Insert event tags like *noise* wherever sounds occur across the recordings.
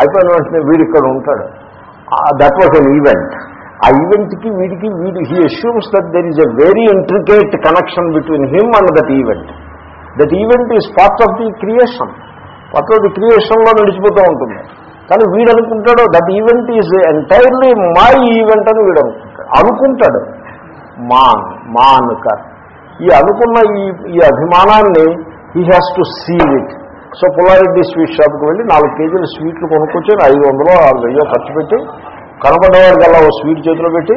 అయిపోయిన వెంటనే వీడు ఇక్కడ ఉంటాడు దట్ వాజ్ అన్ ఈవెంట్ ఆ ఈవెంట్కి వీడికి వీడి he assumes that there is a very intricate connection between him and that event that event is part of the creation part of the క్రియేషన్లో నడిచిపోతూ ఉంటుంది. కానీ వీడు అనుకుంటాడు that event is entirely my event అని వీడు అనుకుంటాడు. అనుకుంటాడు. మాన్ మాన్కర్ ఈ అనుకున్న ఈ ఈ అభిమానాన్ని he has to seal it so Pullareddy sweet షాప్కి వెళ్ళి నాలుగు కేజీలు స్వీట్లు కొనుక్కొచ్చి ఐదు వందలు ఆరు వెయ్యో ఖర్చు పెట్టి కనబడేవాడికి ఓ స్వీట్ చేతిలో పెట్టి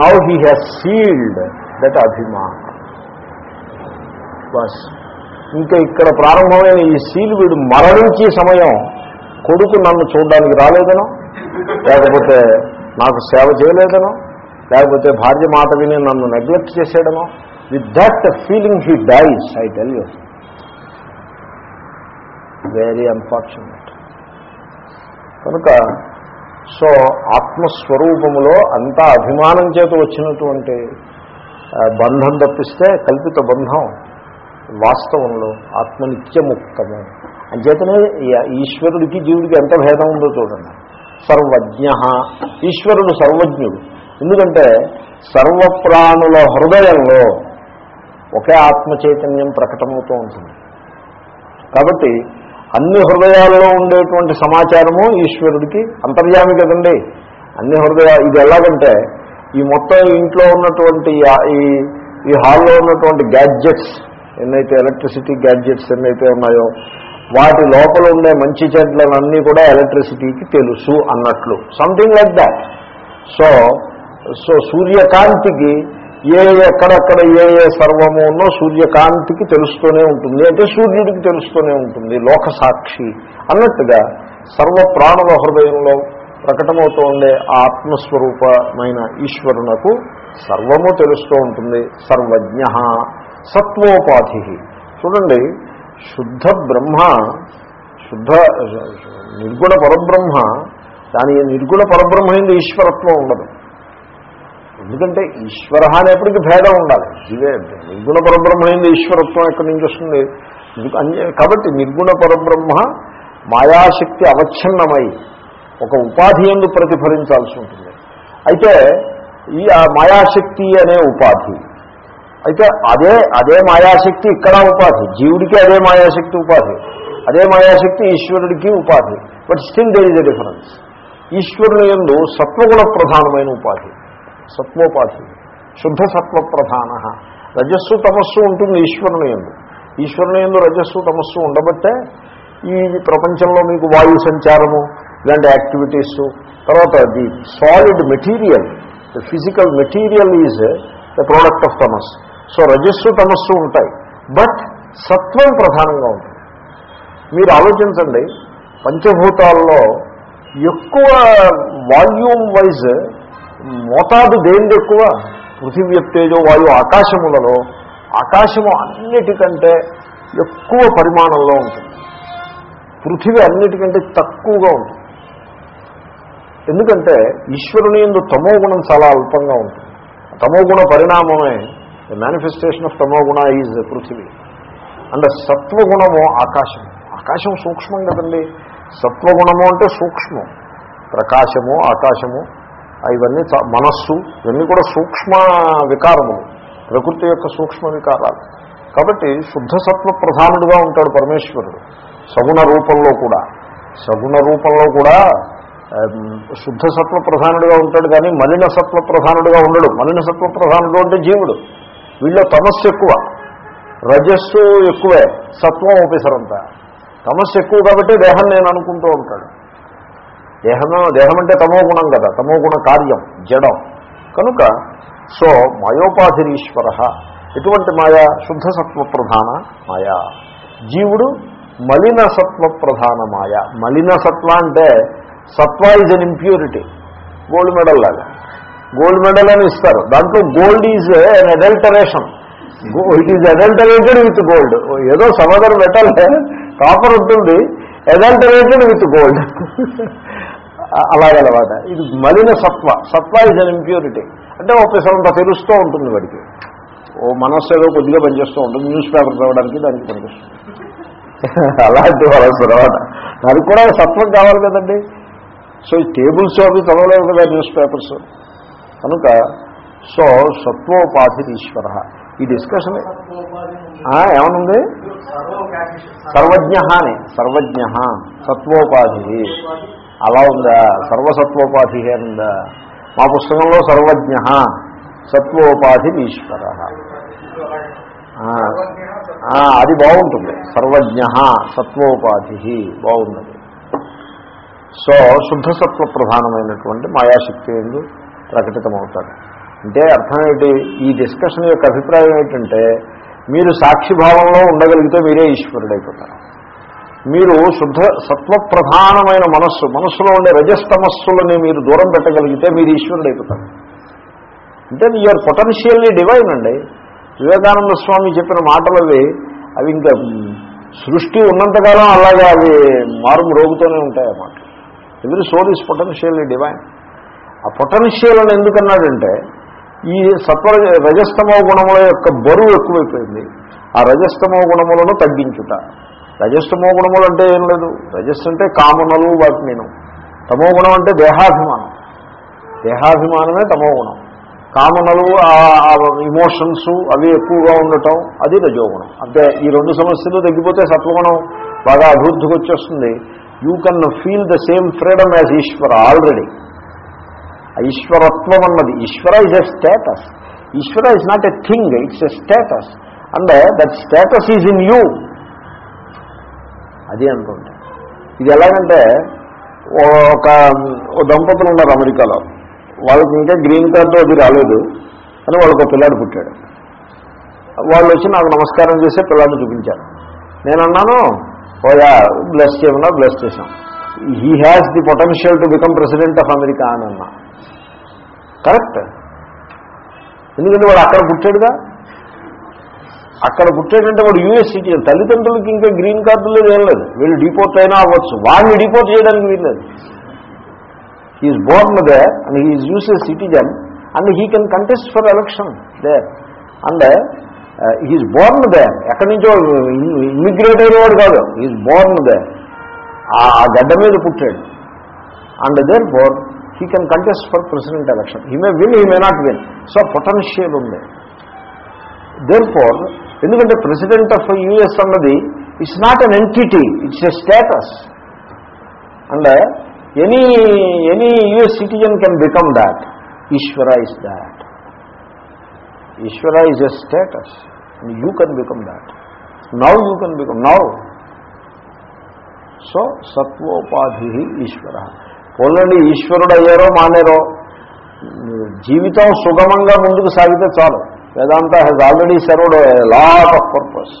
now he has sealed that అభిమాన్. బస్. ఇంకా ఇక్కడ ప్రారంభమైన ఈ సీల్ వీడు మరణించే సమయం కొడుకు నన్ను చూడడానికి రాలేదనో లేకపోతే నాకు సేవ చేయలేదనో లేకపోతే భార్య మాట విని నన్ను neglect చేసేయడమో with that feeling he dies I tell you very unfortunate కనుక సో ఆత్మస్వరూపములో అంతా అభిమానం చేత వచ్చినటువంటి బంధం తప్పిస్తే కల్పిత బంధం వాస్తవంలో ఆత్మనిత్యముక్తము. అంచేతనే ఈశ్వరుడికి జీవుడికి ఎంత భేదం ఉందో చూడండి. సర్వజ్ఞ ఈశ్వరుడు సర్వజ్ఞుడు. ఎందుకంటే సర్వప్రాణుల హృదయంలో ఒకే ఆత్మ చైతన్యం ప్రకటమవుతూ ఉంటుంది. కాబట్టి అన్ని హృదయాల్లో ఉండేటువంటి సమాచారము ఈశ్వరుడికి అంతర్యామి కదండి. అన్ని హృదయ ఇది ఎలాగంటే ఈ మొత్తం ఇంట్లో ఉన్నటువంటి ఈ ఈ హాల్లో ఉన్నటువంటి గ్యాడ్జెట్స్ ఎన్నైతే ఎలక్ట్రిసిటీ గ్యాడ్జెట్స్ ఎన్నైతే ఉన్నాయో వాటి లోపల ఉండే మంచి చెడ్లన్నీ కూడా ఎలక్ట్రిసిటీకి తెలుసు అన్నట్లు. Something like that so so సూర్యకాంతికి ఏ ఎక్కడెక్కడ ఏ ఏ సర్వము ఉన్నో సూర్యకాంతికి తెలుస్తూనే ఉంటుంది. అంటే సూర్యుడికి తెలుస్తూనే ఉంటుంది. లోక సాక్షి అన్నట్టుగా సర్వ ప్రాణుల హృదయంలో ప్రకటమవుతూ ఉండే ఆత్మస్వరూపమైన ఈశ్వరునకు సర్వము తెలుస్తూ ఉంటుంది. సర్వజ్ఞ సత్వోపాధి. చూడండి శుద్ధ బ్రహ్మ శుద్ధ నిర్గుణ పరబ్రహ్మ దాని నిర్గుణ పరబ్రహ్మ ఈశ్వరత్వం ఉండదు. ఎందుకంటే ఈశ్వర అనేప్పటికీ భేదం ఉండాలి. ఇదే నిర్గుణ పరబ్రహ్మ ఈశ్వరత్వం ఎక్కడి నుంచి వస్తుంది? కాబట్టి నిర్గుణ పరబ్రహ్మ మాయాశక్తి అవచ్ఛిన్నమై ఒక ఉపాధి ఎందు ప్రతిఫలించాల్సి ఉంటుంది. అయితే ఈ మాయాశక్తి అనే ఉపాధి అయితే అదే అదే మాయాశక్తి ఇక్కడ ఉపాధి జీవుడికి అదే మాయాశక్తి ఉపాధి అదే మాయాశక్తి ఈశ్వరుడికి ఉపాధి but still there is a difference. ఈశ్వరుని ఎందు సత్వగుణ ప్రధానమైన ఉపాధి. సత్వోపాధి శుద్ధ సత్వ ప్రధాన రజస్సు తమస్సు ఉంటుంది ఈశ్వరుని ఎందు. ఈశ్వరుని ఎందు రజస్సు తమస్సు ఉండబట్టే ఈ ప్రపంచంలో మీకు వాయు సంచారము ఇలాంటి యాక్టివిటీస్. తర్వాత the solid material the physical material is the product of తమస్ so రజస్సు తమస్సు ఉంటాయి. బట్ సత్వం ప్రధానంగా ఉంటుంది. మీరు ఆలోచించండి పంచభూతాల్లో ఎక్కువ వాల్యూమ్ వైజ్ మోతాదు దేనిది ఎక్కువ? పృథివీ తేజో వాయు ఆకాశములలో. ఆకాశము అన్నిటికంటే ఎక్కువ పరిమాణంలో ఉంటుంది. పృథివీ అన్నిటికంటే తక్కువగా ఉంటుంది. ఎందుకంటే ఈశ్వరుని ఎందు తమోగుణం చాలా అల్పంగా ఉంటుంది. తమో గుణ పరిణామమే. మేనిఫెస్టేషన్ ఆఫ్ తమో గుణ ఈజ్ పృథివీ. అండ్ సత్వగుణము ఆకాశం. ఆకాశం సూక్ష్మం కదండి. సత్వగుణము అంటే సూక్ష్మం. ప్రకాశము ఆకాశము ఇవన్నీ మనస్సు ఇవన్నీ కూడా సూక్ష్మ వికారములు. ప్రకృతి యొక్క సూక్ష్మ వికారాలు. కాబట్టి శుద్ధ సత్వ ప్రధానుడుగా ఉంటాడు పరమేశ్వరుడు. సగుణ రూపంలో కూడా. సగుణ రూపంలో కూడా శుద్ధ సత్వ ప్రధానుడుగా ఉంటాడు కానీ మలిన సత్వ ప్రధానుడుగా ఉండడు. మలిన సత్వ ప్రధానుడు అంటే జీవుడు. వీళ్ళ తమస్సు ఎక్కువ. రజస్సు ఎక్కువే. సత్వం ఓపెసరంతా తమస్సు ఎక్కువ కాబట్టి దేహం నేను అనుకుంటూ ఉంటాడు. దేహం దేహం అంటే తమో గుణం కదా తమో గుణ కార్యం జడం. కనుక సో మాయోపాధిరీశ్వర ఎటువంటి మాయా శుద్ధ సత్వ ప్రధాన మాయా. జీవుడు మలిన సత్వ ప్రధాన మాయ. మలిన సత్వ అంటే సత్వ is an impurity gold medal లాగా. గోల్డ్ మెడల్ అని ఇస్తారు. దాంట్లో gold is an adulteration it is adulterated with gold ఏదో సమాధాన మెటల్ కాపర్ ఉంటుంది. అడల్టరేటెడ్ విత్ గోల్డ్ అలాగనమాట ఇది మలిన సత్వ. సత్వ ఇస్ అన్ ఇంప్యూరిటీ అంటే ఒక పిసరంత తెలుస్తూ ఉంటుంది వాడికి. ఓ మనస్సు ఏదో కొద్దిగా పనిచేస్తూ ఉంటుంది న్యూస్ పేపర్ చదవడానికి దానికి పనిచేస్తుంది. *laughs* అలాంటి వాళ్ళ తర్వాత దానికి కూడా సత్వం కావాలి కదండి. సో ఈ టేబుల్స్ అవి చదవలేవు కదా న్యూస్ పేపర్స్. కనుక సో సత్వోపాధి ఈశ్వర ఈ డిస్కషన్ ఏమనుంది? సర్వజ్ఞ అని. సర్వజ్ఞ. సత్వోపాధి. అలా ఉందా? సర్వసత్వోపాధి అని ఉందా మా పుస్తకంలో సర్వజ్ఞ సత్వోపాధి ఈశ్వర. అది బాగుంటుంది. సర్వజ్ఞ సత్వోపాధి బాగున్నది సో శుద్ధసత్వ ప్రధానమైనటువంటి మాయాశక్తి ఎందు ప్రకటితమవుతాడు అంటే అర్థం ఏంటి? ఈ డిస్కషన్ యొక్క అభిప్రాయం ఏంటంటే మీరు సాక్షిభావంలో ఉండగలిగితే మీరే ఈశ్వరుడైపోతారు. మీరు శుద్ధ సత్వప్రధానమైన మనస్సు మనస్సులో ఉండే రజస్తమస్సులని మీరు దూరం పెట్టగలిగితే మీరు ఈశ్వరుడైపోతారు అంటే యూఆర్ పొటెన్షియల్లీ డివైన్ అండి. వివేకానంద స్వామి చెప్పిన మాటలు అవి అవి ఇంకా సృష్టి ఉన్నంతకాలం అలాగే అవి మారు రోగుతూనే ఉంటాయి అన్నమాట ఎవరి సోల్ ఈజ్ పొటెన్షియల్లీ డివైన్. ఆ పొటెన్షియల్ అని ఎందుకన్నాడంటే ఈ సత్వ రజస్తమ గుణముల యొక్క బరువు ఎక్కువైపోయింది. ఆ రజస్తమ గుణములను తగ్గించుట. రజస్తమో గుణములు అంటే ఏం లేదు. రజస్సు అంటే కామనలు వాటి నేను తమో గుణం అంటే దేహాభిమానం. దేహాభిమానమే తమో గుణం కామనలు ఇమోషన్స్ అవి ఎక్కువగా ఉండటం అది రజోగుణం. అంటే ఈ రెండు సమస్యలు తగ్గిపోతే సత్వగుణం బాగా అభివృద్ధికి వచ్చేస్తుంది. You can feel the same freedom as Eshwara already ఈశ్వరత్వం అన్నది ఈశ్వర is a status Eshwara is not a thing it's a status and that status is in you అది అనుకుంటా ఇది ఎలాగంటే ఒక దంపతులు ఉన్నారు అమెరికాలో. వాళ్ళకి ఇంకా గ్రీన్ కార్డు అది రాలేదు అని వాళ్ళకు ఒక పిల్లాడు పుట్టాడు. వాళ్ళు వచ్చి నాకు నమస్కారం చేస్తే పిల్లాడిని చూపించారు. నేను అన్నాను ఓయా బ్లెస్ చేయమన్నా బ్లెస్ చేశాం. He has the potential to become president of America అని అన్నా. కరెక్ట్ ఎందుకంటే వాడు అక్కడ పుట్టాడుగా? అక్కడ పుట్టాడంటే వాడు యూఎస్ సిటిజన్ తల్లిదండ్రులకి ఇంకా గ్రీన్ కార్డు లేదు ఏం లేదు. వీళ్ళు డిపోర్ట్ అయినా అవ్వచ్చు. వాడిని డిపోర్ట్ చేయడానికి వీల్లేదు. He's born there and he's US citizen and he can contest for election there and he's born there ఎక్కడి నుంచో ఇమిగ్రేట్ అయినవాడు కాదు. హీఈస్ బోర్న్ దే ఆ గడ్డ మీద పుట్టాడు. And therefore he can contest for president election he may win he may not win so potential ఉంది. Therefore ఎందుకంటే president of US అన్నది it's not an entity it's a status and any any US citizen can become that Eshwara is that Eshwara is a status you can become that now you can become now so సత్వోపాధి ఈశ్వర పోలండి ఈశ్వరుడు అయ్యారో మానేరో జీవితం సుగమంగా ముందుకు సాగితే చాలు. Vedanta has already served lot of purpose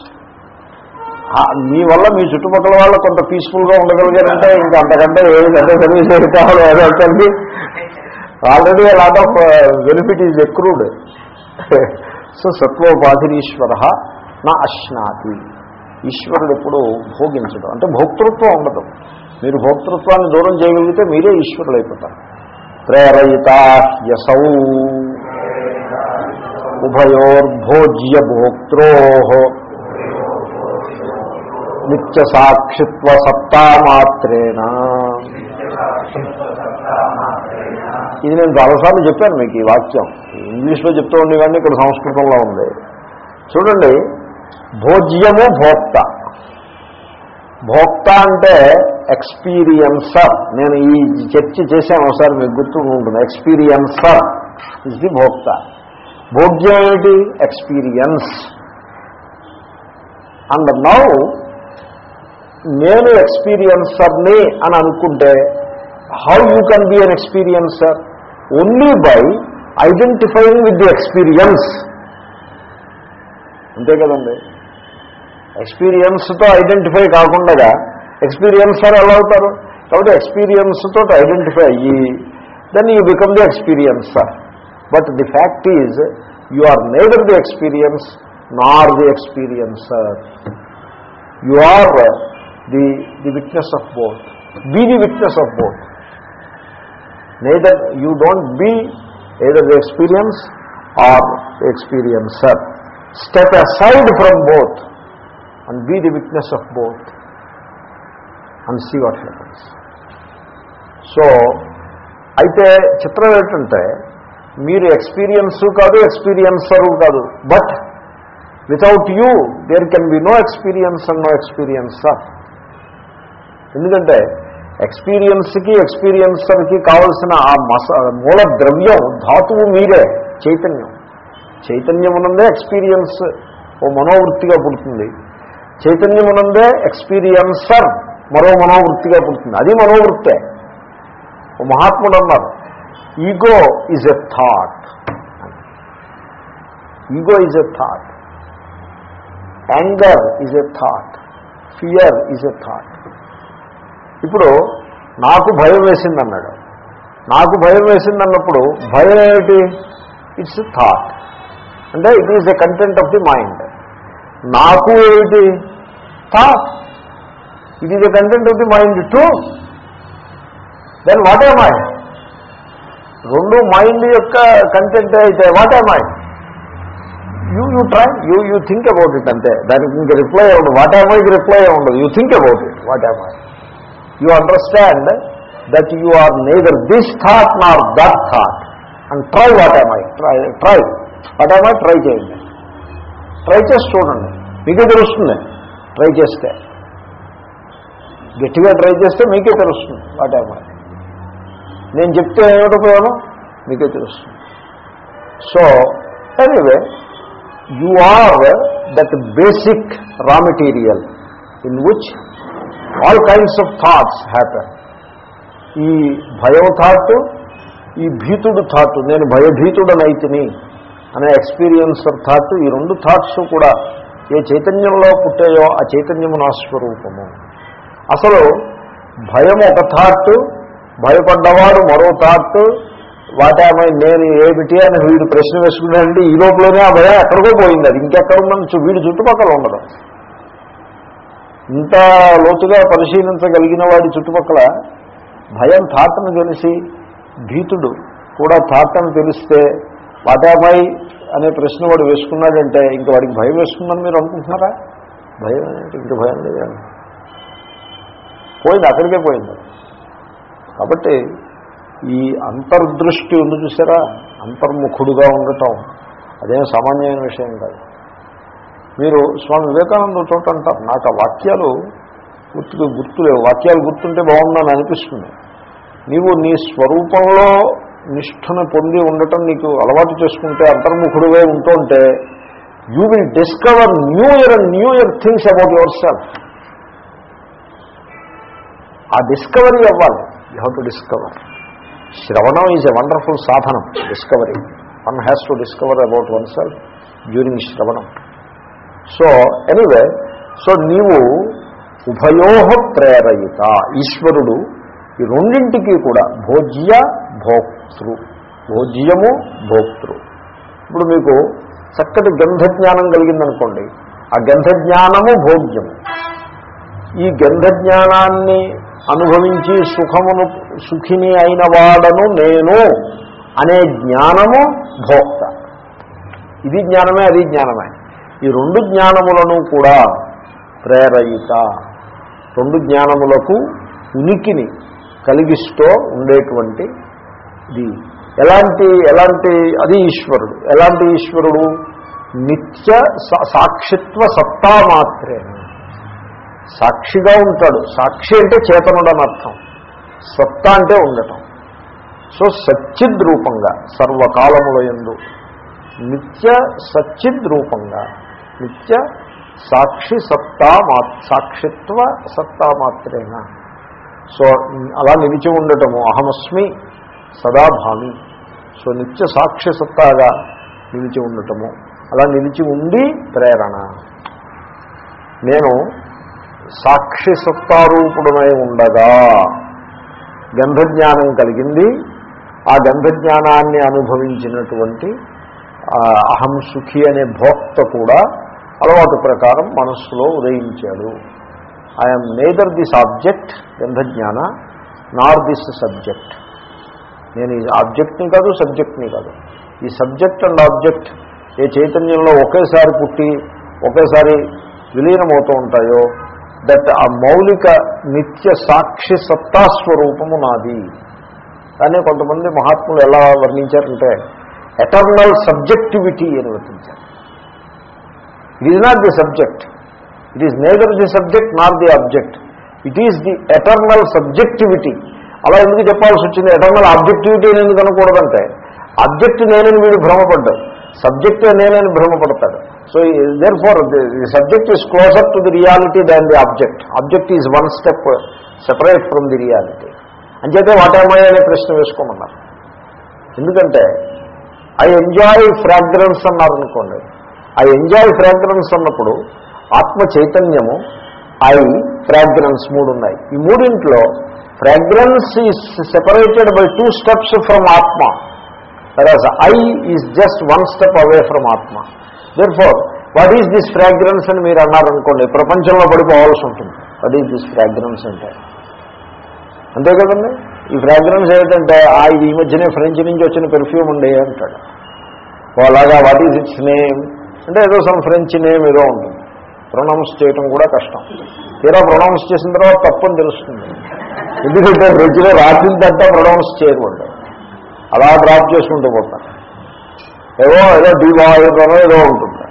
మీ వల్ల మీ చుట్టుపక్కల వాళ్ళు కొంత పీస్ఫుల్గా ఉండగలిగారంటే ఇంకా అంతకంటే ఏది పెద్ద సర్వీస్ ఏది కావాలో already lot of benefit is accrued so సత్వోపాధిరీశ్వర నా అశ్నాతి. ఈశ్వరుడు ఎప్పుడు భోగించడం. అంటే భోక్తృత్వం ఉండదు. మీరు భోక్తృత్వాన్ని దూరం చేయగలిగితే మీరే ఈశ్వరుడు అయిపోతారు ప్రేరయిత యసౌ ఉభయోర్భోజ్య భోక్త్రో నిత్య సాక్షిత్వ సత్తా ఇది నేను చాలాసార్లు చెప్పాను మీకు ఈ వాక్యం. ఇంగ్లీష్లో చెప్తూ ఉండేవాడిని ఇక్కడ సంస్కృతంలో ఉంది. చూడండి భోజ్యము భోక్త. భోక్త అంటే ఎక్స్పీరియన్సర్. నేను ఈ చర్చ చేశాను ఒకసారి మీకు గుర్తు ఉంటుంది ఎక్స్పీరియన్సర్ ఇది భోక్త. భోగ్యం ఏమిటి? ఎక్స్పీరియన్స్ అండ్ నౌ నేను ఎక్స్పీరియన్సర్ని అని అనుకుంటే how you can be an experiencer only by identifying with the experience అంతే కదండి. ఎక్స్పీరియన్స్తో ఐడెంటిఫై కాకుండా ఎక్స్పీరియన్సర్ ఎలా అవుతారు? కాబట్టి ఎక్స్పీరియన్స్తో ఐడెంటిఫై అయ్యి then you become the experiencer but the fact is you are neither the experience nor the experiencer you are the the witness of both be the witness of both neither you don't be either the experience or the experiencer step aside from both and be the witness of both and see what happens so అయితే చిత్రం ఏంటంటే మీరు experience కాదు experiencer కాదు. But without you there can be no experience and no experiencer ఎందుకంటే ఎక్స్పీరియన్స్కి ఎక్స్పీరియన్సర్కి కావలసిన ఆ మస మూల ద్రవ్యం ధాతువు మీరే చైతన్యం. చైతన్యమునందే ఎక్స్పీరియన్స్ ఓ మనోవృత్తిగా పుడుతుంది. చైతన్యమునందే ఎక్స్పీరియన్సర్ మరో మనోవృత్తిగా పుడుతుంది. అది మనోవృత్తే. ఓ మహాత్ముడు అన్నారు ego is a thought ego is a thought anger is a thought fear is a thought ఇప్పుడు నాకు భయం వేసిందన్నాడు నాకు భయం వేసింది అన్నప్పుడు భయం ఏమిటి? ఇట్స్ థాట్ అంటే it is a content of the mind నాకు ఏమిటి? Thought it is a content of the mind to then what a mind రెండు మైండ్ యొక్క కంటెంట్ అయితే what a mind you you try you you think about it అంతే. దానికి ఇంక reply ఉండదు. What a మైకి రిప్లై ఉండదు. You think about it what am I you understand that you are neither this thought nor that thought and try what am I try try what am I try చేయండి. Try చేసి చూడండి. మీకే తెలుస్తుంది. Try చేస్తే. గట్టిగా try చేస్తే మీకే తెలుస్తుంది. వాట్ ఏ మై నేను చెప్తే ఏమిటి ఉపయోగం మీకే తెలుస్తుంది. So anyway you are that basic raw material in which all kinds of thoughts happen ఈ భయం థాట్ ఈ భీతుడు థాట్ నేను భయభీతుడనైతిని అనే ఎక్స్పీరియన్సర్ థాట్ ఈ రెండు థాట్స్ కూడా ఏ చైతన్యంలో పుట్టాయో ఆ చైతన్యము నా స్వరూపము. అసలు భయం ఒక థాట్ భయపడ్డవాడు మరో థాట్ వాటేమై నేను ఏమిటి? అని వీడు ప్రశ్న వేసుకున్నాడండి ఈ లోపలనే ఆ భయం ఎక్కడికో పోయింది. అది ఇంకెక్కడ ఉందని వీడి చుట్టుపక్కల ఉండదు ఇంత లోతుగా పరిశీలించగలిగిన వాడి చుట్టుపక్కల భయం థాట్ను తెలిసి భీతుడు కూడా థాట్ను తెలిస్తే వాటామై అనే ప్రశ్న వాడు వేసుకున్నాడంటే ఇంక వాడికి భయం వేసుకుందని మీరు అనుకుంటున్నారా? భయం అంటే ఇంక భయం లేదు పోయింది అక్కడికే పోయింది. కాబట్టి ఈ అంతర్దృష్టి ఉంది చూసారా? అంతర్ముఖుడుగా ఉండటం. అదేం సామాన్యమైన విషయం కాదు. మీరు స్వామి వివేకానంద చోట అంటారు నాకు ఆ వాక్యాలు గుర్తుకు గుర్తులేవు వాక్యాలు గుర్తుంటే బాగుందని అనిపిస్తుంది. నీవు నీ స్వరూపంలో నిష్ఠను పొంది ఉండటం నీకు అలవాటు చేసుకుంటే అంతర్ముఖుడువే ఉంటుంటే you will discover newer and newer things about yourself ఆ డిస్కవరీ అవ్వాలి. యూ హ్యావ్ టు డిస్కవర్ శ్రవణం ఈజ్ ఎ వండర్ఫుల్ సాధనం discovery one has to discover about oneself during శ్రవణం సో ఎనీవే సో నీవు ఉభయోహ ప్రేరయిత ఈశ్వరుడు ఈ రెండింటికి కూడా భోజ్య భోక్తృ భోజ్యము భోక్తృ. ఇప్పుడు మీకు చక్కటి గంధజ్ఞానం కలిగిందనుకోండి ఆ గంధజ్ఞానము భోగ్యము. ఈ గంధజ్ఞానాన్ని అనుభవించి సుఖమును సుఖిని అయిన వాడను నేను అనే జ్ఞానము భోక్త. ఇది జ్ఞానమే అది జ్ఞానమే. ఈ రెండు జ్ఞానములను కూడా ప్రేరయిత. రెండు జ్ఞానములకు ఉనికిని కలిగిస్తూ ఉండేటువంటి ఇది. ఎలాంటి ఎలాంటి అది ఈశ్వరుడు. ఎలాంటి ఈశ్వరుడు? నిత్య సా- సాక్షిత్వ సత్తా మాత్రమే సాక్షిగా ఉంటాడు. సాక్షి అంటే చేతనుడు అని అర్థం. సత్తా అంటే ఉండటం. సో సచ్చిద్ రూపంగా సర్వకాలముల ఎందు నిత్య సచ్చిద్ రూపంగా నిత్య సాక్షి సత్తా మా సాక్షిత్వ సత్తా మాత్రేనా. సో అలా నిలిచి ఉండటము అహమస్మి సదాభామి సో నిత్య సాక్షి సత్తాగా నిలిచి ఉండటము. అలా నిలిచి ఉండి ప్రేరణ. నేను సాక్షి సత్తారూపుడమై ఉండగా గంధజ్ఞానం కలిగింది. ఆ గంధజ్ఞానాన్ని అనుభవించినటువంటి అహం సుఖి అనే భోక్త కూడా అలవాటు ప్రకారం మనస్సులో ఉదయించాడు. ఐఎమ్ నేదర్ దిస్ ఆబ్జెక్ట్ గంధజ్ఞాన నార్ దిస్ సబ్జెక్ట్ నేను ఈ ఆబ్జెక్ట్ని కాదు సబ్జెక్ట్ని కాదు. ఈ సబ్జెక్ట్ అండ్ ఆబ్జెక్ట్ ఏ చైతన్యంలో ఒకేసారి పుట్టి ఒకేసారి విలీనమవుతూ ఉంటాయో దట్ ఆ మౌలిక నిత్య సాక్షి సత్తాస్వరూపము నాది. కానీ కొంతమంది మహాత్ములు ఎలా వర్ణించారంటే ఎటర్నల్ సబ్జెక్టివిటీ అని వర్ణించారు. It is not the subject it is neither the subject not the object it is the eternal subjectivity అలా ఎందుకు చెప్పాల్సి వచ్చింది? ఎటర్నల్ ఆబ్జెక్టివిటీ అని ఎందుకు అనకూడదంటే అబ్జెక్ట్ నేనని వీడు భ్రమపడ్డాడు. సబ్జెక్ట్ నేనని భ్రమపడతాడు. So therefore the subject is closer to the reality than the object object is one step separate from the reality అంచేతే వాటేమాయ అనే ప్రశ్న వేసుకోమన్నారు. ఎందుకంటే ఐ ఎంజాయ్ ఫ్రాగ్రెన్స్ అన్నారనుకోండి ఐ ఎంజాయ్ ఫ్రాగ్రెన్స్ అన్నప్పుడు ఆత్మ చైతన్యము ఐ ఫ్రాగ్రెన్స్ మూడు ఉన్నాయి. ఈ మూడింట్లో fragrance is separated by two steps from ఆత్మ. Whereas I is just one step away from Atma. Therefore, for is this this fragrance అని మీరు అన్నారనుకోండి ప్రపంచంలో పడిపోవాల్సి ఉంటుంది. వాట్ ఈజ్ దిస్ ఫ్రాగ్రెన్స్ అంటే? అంతే కదండి? ఈ ఫ్రాగ్రెన్స్ ఏమిటంటే ఆ ఇది ఈ మధ్యనే ఫ్రెంచ్ నుంచి వచ్చిన పెర్ఫ్యూమ్ ఉండే అంటాడు. అలాగా వాట్ ఈజ్ ఇట్స్ నేమ్ అంటే ఏదో సమ్ ఫ్రెంచ్ నేమ్ ఏదో ఉంటుంది. ప్రొనౌన్స్ చేయటం కూడా కష్టం. తీరా ప్రొనౌన్స్ చేసిన తర్వాత తప్పని తెలుస్తుంది. ఎందుకంటే ఫ్రెంచ్లో రాసిందంతా ప్రొనౌన్స్ చేయరు అలా డ్రాప్ చేసుకుంటూ పోతాను ఏవో ఏదో డివాయిడనో ఏదో ఉంటుంది.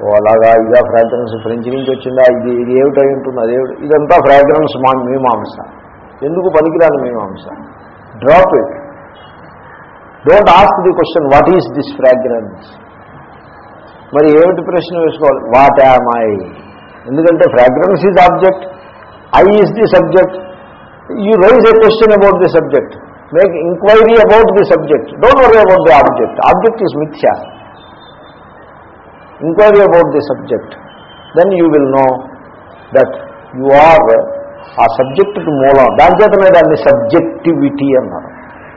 ఓ అలాగా ఇదా ఫ్రాగ్రెన్స్ ఫ్రెంచ్ నుంచి వచ్చిందా? ఇది ఇది ఏమిటై ఉంటుంది? అదేమిటి ఇదంతా ఫ్రాగ్రెన్స్ మా మీమాంస ఎందుకు పనికిరాని మీమాంస drop it don't ask the question what is this fragrance మరి ఏమిటి ప్రశ్న వేసుకోవాలి? వాట్ యామ్ ఐ ఎందుకంటే fragrance is object I is the subject you raise a question about the subject make inquiry about the subject don't worry about the object object is మిథ్యా inquiry about the subject then you will know that you are ఆ సబ్జెక్టుకి మూలం దాని చేతనే దాన్ని subjectivity అన్నారు.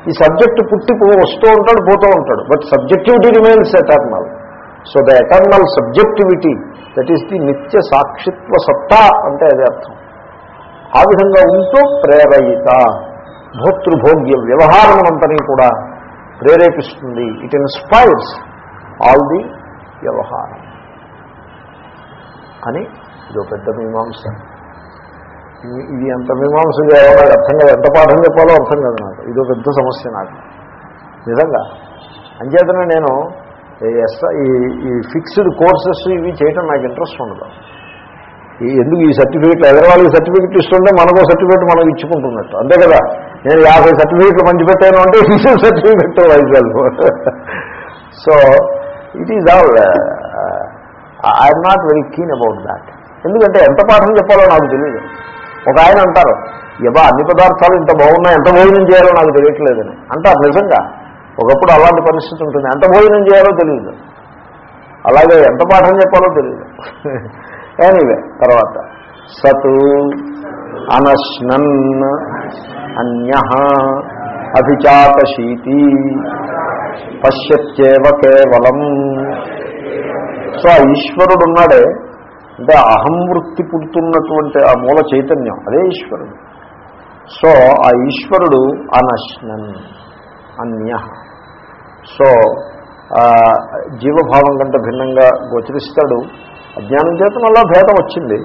ఈ subject పుట్టి వస్తూ ఉంటాడు పోతూ ఉంటాడు. But subjectivity remains eternal so the eternal subjectivity that is the నిత్య సాక్షిత్వ సత్తా అంటే అదే అర్థం. ఆ విధంగా ఉంటూ ప్రేరయిత. భోక్తృభోగ్య వ్యవహారమునంతని కూడా ప్రేరేపిస్తుంది. ఇట్ ఇన్స్పైర్స్ ఆల్ ది వ్యవహారం. అని ఇదో పెద్ద మీమాంస. ఇది- ఇది ఎంత మీమాంసగా అర్థం కాదు. ఎంత పాఠం చెప్పాలో అర్థం కాదు నాకు. ఇదో పెద్ద సమస్య నాకు. నిజంగా. అంచేతనే నేను ఈ ఎస్- ఈ ఈ ఫిక్స్డ్ కోర్సెస్ ఇవి చేయటం నాకు ఇంట్రెస్ట్ ఉండదు. ఎందుకు ఈ సర్టిఫికెట్లు? ఎదరవాళ్ళకి సర్టిఫికెట్ ఇస్తుంటే మనకో సర్టిఫికెట్ మనం ఇచ్చుకుంటున్నట్టు. అంతే కదా? నేను యాభై సర్టిఫికెట్లు పంచిపెట్టాను అంటే *laughs* ఈ certificate Vizag so it is all I'm not very keen about that ఎందుకంటే ఎంత పాఠం చెప్పాలో నాకు తెలియదు. ఒక ఆయన అంటారు యబా అన్ని పదార్థాలు ఇంత బాగున్నాయి ఎంత భోజనం చేయాలో నాకు తెలియట్లేదని అంటారు నిజంగా ఒకప్పుడు అలాంటి పరిస్థితి ఉంటుంది. ఎంత భోజనం చేయాలో తెలియదు. అలాగే ఎంత పాఠం చెప్పాలో తెలియదు. *laughs* ఎనీవే తర్వాత. సతు అనశ్నన్ అన్య అభిచాతశీతి పశ్యత్యేవ కేవలం. సో ఆ ఈశ్వరుడు ఉన్నాడే అంటే అహం వృత్తి పుడుతున్నటువంటి ఆ మూల చైతన్యం అదే ఈశ్వరుడు. సో ఆ ఈశ్వరుడు అనశ్నన్ అన్య సో జీవభావం కంటే భిన్నంగా గోచరిస్తాడు. అజ్ఞానం చేత అలా భేదం వచ్చింది.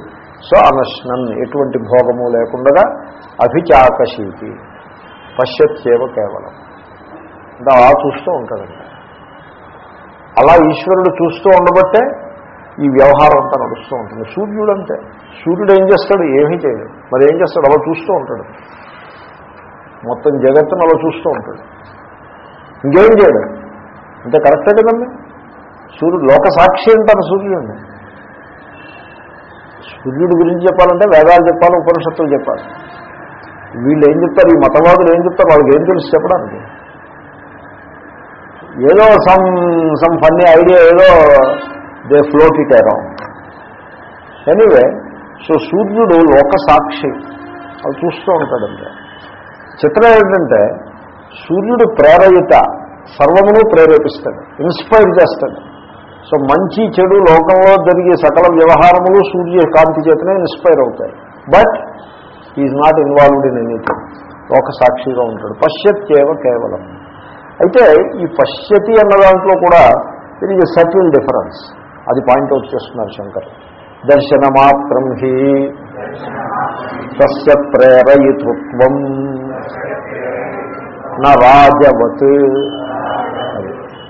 సో అనశ్నన్ ఎటువంటి భోగము లేకుండా అభిచాకశీతి పశ్యత్యేవ కేవలం. అంటే అలా చూస్తూ ఉంటాడండి అలా ఈశ్వరుడు చూస్తూ ఉండబట్టే ఈ వ్యవహారం అంతా నడుస్తూ ఉంటుంది. సూర్యుడు అంతే సూర్యుడు ఏం చేస్తాడు? ఏమీ చేయడు. మరి ఏం చేస్తాడు? అలా చూస్తూ ఉంటాడు. మొత్తం జగత్తును అలా చూస్తూ ఉంటాడు. ఇంకేం చేయడు? అంటే కరెక్టే కదండి. సూర్యుడు లోక సాక్షి అంటారు సూర్యుడిని. సూర్యుడి గురించి చెప్పాలంటే వేదాలు చెప్పాలి ఉపనిషత్తులు చెప్పాలి. వీళ్ళు ఏం చెప్తారు? ఈ మతవాదులు ఏం చెప్తారు? వాళ్ళకి ఏం తెలుసు చెప్పడానికి? ఏదో సమ్ సమ్ ఫన్నీ ఐడియా ఏదో they float it around anyway so సూర్యుడు లోక సాక్షి. అది చూస్తూ ఉంటాడంటే. చిత్రం ఏంటంటే సూర్యుడు ప్రేరయిత సర్వమును ప్రేరేపిస్తాడు ఇన్స్పైర్ చేస్తాడు. సో మంచి చెడు లోకంలో జరిగే సకల వ్యవహారములు సూర్యకాంతి చేతనే ఇన్స్పైర్ అవుతాయి. But is not involved in anything లోక సాక్షిగా ఉంటాడు. పశ్యత్యేవ కేవలం. అయితే ఈ పశ్యతి అన్న దాంట్లో కూడా దీనికి సటిల్ డిఫరెన్స్ అది పాయింట్అవుట్ చేస్తున్నారు శంకర్. దర్శనమాత్రం హి. తస్య ప్రేరయితృత్వం. నా రాజవత్.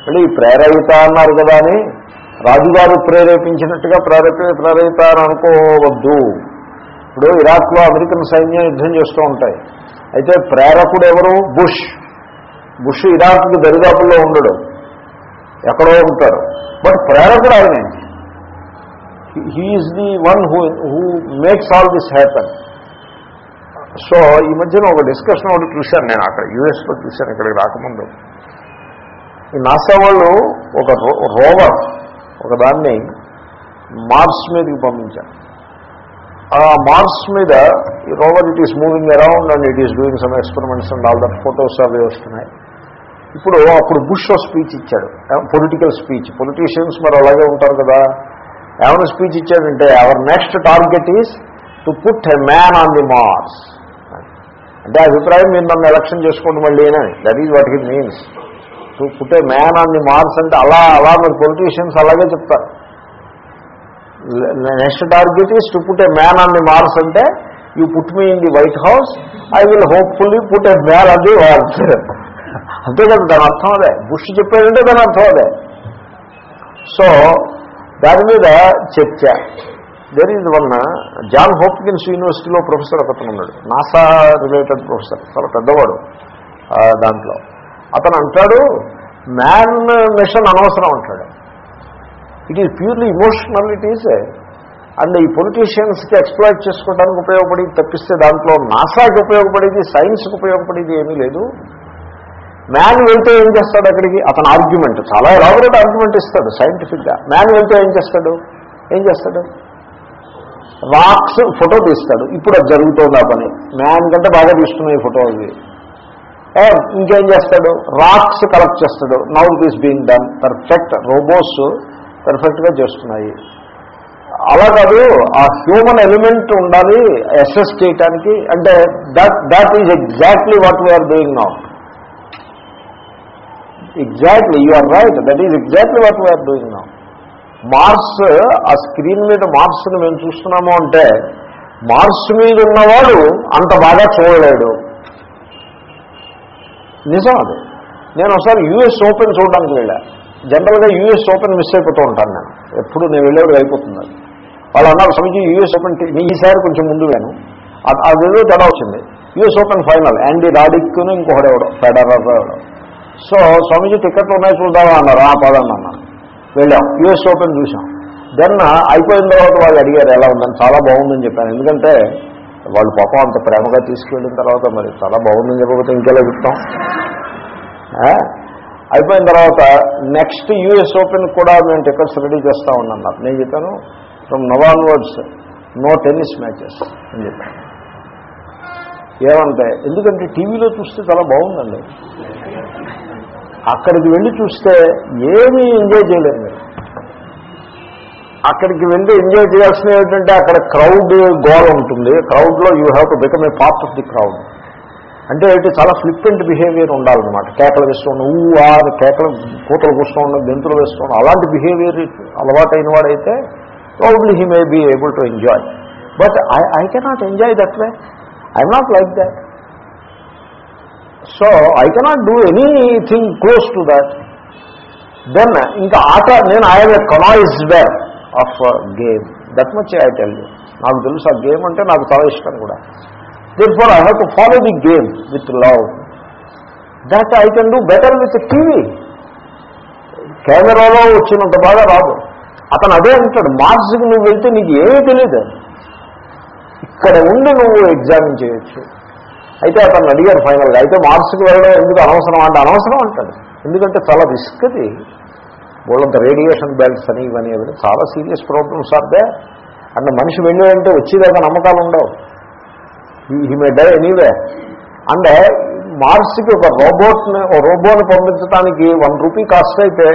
మళ్ళీ ఈ ప్రేరయిత అన్నారు కదా అని రాజుగారు ప్రేరేపించినట్టుగా ప్రేరేపి ప్రేరేపారు అనుకోవద్దు ఇప్పుడు ఇరాక్లో అమెరికన్ సైన్యం యుద్ధం చేస్తూ ఉంటాయి. అయితే ప్రేరకుడు ఎవరు బుష్. బుష్ ఇరాక్కి దరిదాపుల్లో ఉండడు. ఎక్కడో ఉంటారు బట్ ప్రేరకుడు ఆయనే. He is the one who who makes all this happen so ఈ మధ్యన ఒక డిస్కషన్ ఒకటి చూశాను నేను అక్కడ. యూఎస్లో చూశాను ఇక్కడికి రాకముందు. ఈ నాసా వాళ్ళు ఒక రో- రోవర్ ఒకదాన్ని మార్స్ మీదకి పంపించారు. ఆ మార్స్ మీద ఈ rover it is moving around and it is doing some experiments and all that photos అవి వస్తున్నాయి. ఇప్పుడు అప్పుడు బుష్ స్పీచ్ ఇచ్చాడు. Political speech. పొలిటీషియన్స్ మరి అలాగే ఉంటారు కదా. ఏమైనా స్పీచ్ ఇచ్చాడంటే our next target is to put a man on the Mars అంటే అభిప్రాయం మీరు నన్ను ఎలక్షన్ చేసుకోండి మళ్ళీ అని. That is what he means to put man on the Mars అంటే అలా అలా మరి పొలిటీషియన్స్ అలాగే చెప్తారు. Next target is to put a man on the Mars అంటే you put me in the White House I will hopefully put a man on the Mars అంతే కదా దాని అర్థం అదే. బుష్ చెప్పాడంటే దాని అర్థం అదే. సో దాని మీద చర్చ. There is one John Hopkins యూనివర్సిటీలో ప్రొఫెసర్ ఒకతను ఉన్నాడు. నాసా రిలేటెడ్ ప్రొఫెసర్ చాలా పెద్దవాడు దాంట్లో. అతను అంటాడు మ్యాన్ మిషన్ అనవసరం అంటాడు. It is purely emotional it is and ఈ పొలిటీషియన్స్కి ఎక్స్ప్లాయిట్ చేసుకోవడానికి ఉపయోగపడేది తప్పిస్తే దాంట్లో నాసాకి ఉపయోగపడేది సైన్స్కి ఉపయోగపడేది ఏమీ లేదు. మ్యాన్ వెళ్తే ఏం చేస్తాడు అక్కడికి? అతను ఆర్గ్యుమెంట్ చాలా ఎలాబరేట్ ఆర్గ్యుమెంట్ ఇస్తాడు సైంటిఫిక్గా మ్యాన్ వెళ్తే ఏం చేస్తాడు? ఏం చేస్తాడు? రాక్స్ ఫోటో తీస్తాడు. ఇప్పుడు అది జరుగుతోంది ఆ పని. మ్యాన్ కంటే బాగా తీస్తున్నాయి ఫోటో అవి. ఇంకేం చేస్తాడు? రాక్స్ కలెక్ట్ చేస్తాడు. Now it is being done perfect robots పర్ఫెక్ట్గా చేస్తున్నాయి. అలా కాదు ఆ హ్యూమన్ ఎలిమెంట్ ఉండాలి అసెస్ చేయటానికి. అంటే that that is exactly what we are doing now exactly you are right that is exactly what we are doing now Mars ఆ screen మీద మార్స్ని మేము చూస్తున్నాము అంటే మార్స్ మీద ఉన్నవాడు అంత బాగా చూడలేడు. నిజం అది. నేను ఒకసారి యూఎస్ ఓపెన్ చూడడానికి వెళ్ళా. జనరల్గా యూఎస్ ఓపెన్ మిస్ అయిపోతూ ఉంటాను నేను. ఎప్పుడు నేను వెళ్ళేది అయిపోతుంది వాళ్ళు అన్నారు స్వామిజీ యూఎస్ ఓపెన్ ఈసారి కొంచెం ముందు నేను ఆ వెళ్ళి తేడా వచ్చింది. US Open final. యాండీ రాడిక్ను ఇంకొకటి ఎవడో ఫెడరర్ ఎవడో. సో స్వామీజీ టికెట్లు ఉన్నాయి చూద్దామా అన్నారు. ఆ పదండి అన్నారు. వెళ్ళాం. యూఎస్ ఓపెన్ చూసాం దెన్ అయిపోయిన తర్వాత వాళ్ళు అడిగారు ఎలా ఉందని? చాలా బాగుందని చెప్పాను. ఎందుకంటే వాళ్ళు పాపం అంత ప్రేమగా తీసుకెళ్ళిన తర్వాత మరి చాలా బాగుందని చెప్పకపోతే ఇంకెలా చెప్తాం? అయిపోయిన తర్వాత నెక్స్ట్ యూఎస్ ఓపెన్ కూడా మేము టికెట్స్ రెడీ చేస్తా ఉన్నాను నేను చెప్పాను from now on words no tennis matches అని చెప్పాను. ఏమంటే ఎందుకంటే టీవీలో చూస్తే చాలా బాగుందండి. అక్కడికి వెళ్ళి చూస్తే ఏమీ ఎంజాయ్ చేయలేదు అక్కడికి వెళ్ళి ఎంజాయ్ చేయాల్సిన ఏంటంటే అక్కడ క్రౌడ్ గోల్ ఉంటుంది. క్రౌడ్లో you have to become a part of the crowd అంటే ఏంటి? చాలా ఫ్లిప్పెంట్ బిహేవియర్ ఉండాలన్నమాట. కేకలు వేస్తూ ఉన్న ఊ ఆ అని కేకలు కూతలు కూస్తూ ఉన్న గెంతులు వేస్తూ ఉన్న అలాంటి బిహేవియర్ అలవాటైన వాడైతే probably he may be able to enjoy but I I cannot enjoy that way I'm not like that so I cannot do anything close to that then ఇంకా ఆట నేను I connoisseur connoisseur of game that much I tell you నాకు తెలుసు ఆ గేమ్ అంటే నాకు చాలా ఇష్టం కూడా. Therefore I have to follow the game with love that I can do better with TV కెమెరాలో వచ్చినంత బాగా రాదు. అతను అదే అంటాడు మార్క్స్కి నువ్వు వెళ్తే నీకు ఏమీ తెలియదు ఇక్కడ ఉండి నువ్వు ఎగ్జామిన్ చేయొచ్చు. అయితే అతను అడిగారు ఫైనల్గా అయితే మార్క్స్కి వెళ్ళడం ఎందుకు అనవసరం? అంటే అనవసరం అంటాడు. ఎందుకంటే చాలా రిస్క్ అది. వాళ్ళంత రేడియేషన్ బెల్ట్స్ అని ఇవన్నీ చాలా సీరియస్ ప్రాబ్లమ్స్ ఆర్దే అండ్ మనిషి వెళ్ళాడంటే వచ్చేదాకా నమ్మకాలు ఉండవు. He may die anyway and మార్స్కి ఒక రోబోట్ని ఒక రోబోని పంపించడానికి వన్ రూపీ కాస్ట్ అయితే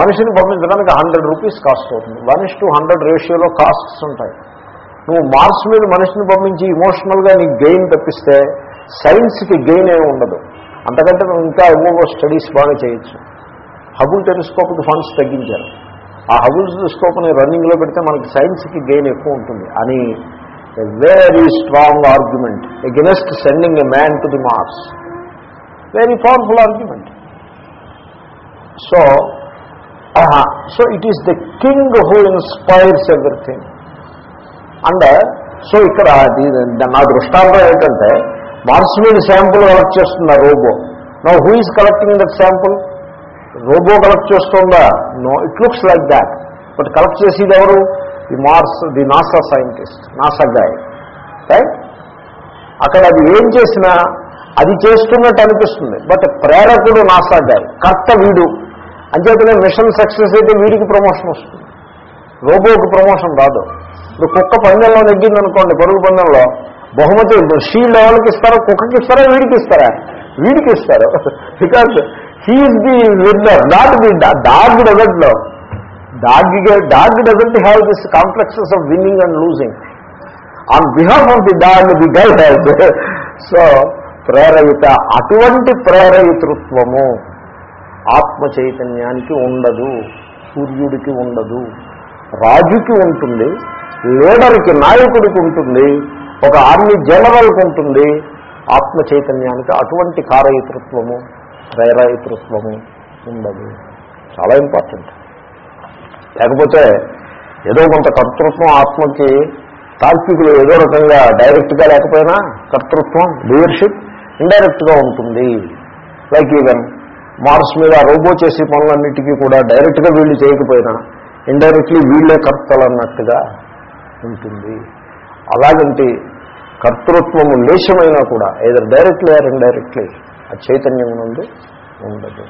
మనిషిని పంపించడానికి హండ్రెడ్ రూపీస్ కాస్ట్ అవుతుంది. వన్ ఇస్ టు హండ్రెడ్ రేషియోలో కాస్ట్స్ ఉంటాయి. నువ్వు మార్స్ మీద మనిషిని పంపించి ఇమోషనల్గా నీకు గెయిన్ తప్పిస్తే సైన్స్కి గెయిన్ ఏమి ఉండదు. అంతకంటే నువ్వు ఇంకా ఏవో స్టడీస్ బాగా చేయొచ్చు. హబుల్ టెలిస్కోప్కి ఫండ్స్ తగ్గించారు. ఆ హబుల్ స్కోప్ని రన్నింగ్లో పెడితే మనకి సైన్స్కి గెయిన్ ఎక్కువ ఉంటుంది. అని very strong argument against sending a man to the Mars very powerful argument so so it is the king who inspires everything and so ఇక్కడ నా దృష్టాంతం ఏంటంటే మార్స్ మీద శాంపుల్ కలెక్ట్ చేస్తున్న robo. No who is collecting that sample robo collect చేస్తుందా? No it looks like that but collect చేసేది ఎవరు? The Mars the NASA scientist NASA guy right అక్కడ అది ఏం చేసినా అది చేస్తున్నట్టు అనిపిస్తుంది. బట్ ప్రేరకుడు నాసా గాయ్ కర్త వీడు. అంచేతనే మిషన్ సక్సెస్ అయితే వీడికి ప్రమోషన్ వస్తుంది. రోబోకి ప్రమోషన్ రాదు. ఇప్పుడు కుక్క పందెంలో నెగ్గింది అనుకోండి పరుగు పందెంలో బహుమతి షీల్డ్ ఎవరికి ఇస్తారో కుక్కకి ఇస్తారా వీడికి ఇస్తారా? వీడికి ఇస్తారు. *laughs* Because he is the winner not the dog డజంట్లో dog dog doesn't have this complexes of winning and losing on behalf of the dog the guy have so ప్రేరయిత అటువంటి ప్రేరయితృత్వము ఆత్మ చైతన్యానికి ఉండదు సూర్యుడికి ఉండదు. రాజుకి ఉంటుంది లీడర్కి నాయకుడికి ఉంటుంది ఒక ఆర్మీ జనరల్కి ఉంటుంది. ఆత్మ చైతన్యానికి అటువంటి కారయతృత్వము ప్రేరయితృత్వము ఉండదు. చాలా ఇంపార్టెంట్. లేకపోతే ఏదో కొంత కర్తృత్వం ఆత్మకి తాత్వికులు ఏదో రకంగా డైరెక్ట్గా లేకపోయినా కర్తృత్వం లీడర్షిప్ ఇండైరెక్ట్గా ఉంటుంది. లైక్ ఈవెన్ మార్స్ మీద రోబో చేసే పనులన్నిటికీ కూడా డైరెక్ట్గా వీళ్ళు చేయకపోయినా ఇండైరెక్ట్లీ వీళ్ళే కర్తలు అన్నట్టుగా ఉంటుంది. అలాగంటే కర్తృత్వము లేశమైనా కూడా ఏదో డైరెక్ట్లీ ఆర్ ఇండైరెక్ట్లీ ఆ చైతన్యం నుండి ఉండదు.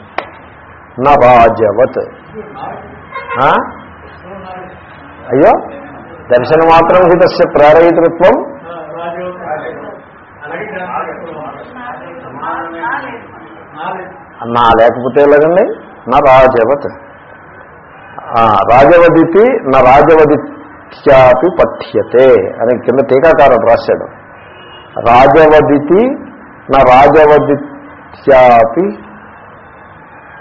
నవాజవత్. అయ్యో దర్శన మాత్రం హితస్య ప్రేరయితృత్వం. నా లేకపోతే ఎలాగండి? నా రాజవత్ రాజవదితి నా రాజవదిత్యాపి పఠ్యతే అని కింద టీకాకారం రాశాడు. రాజవదితి నా రాజవదిత్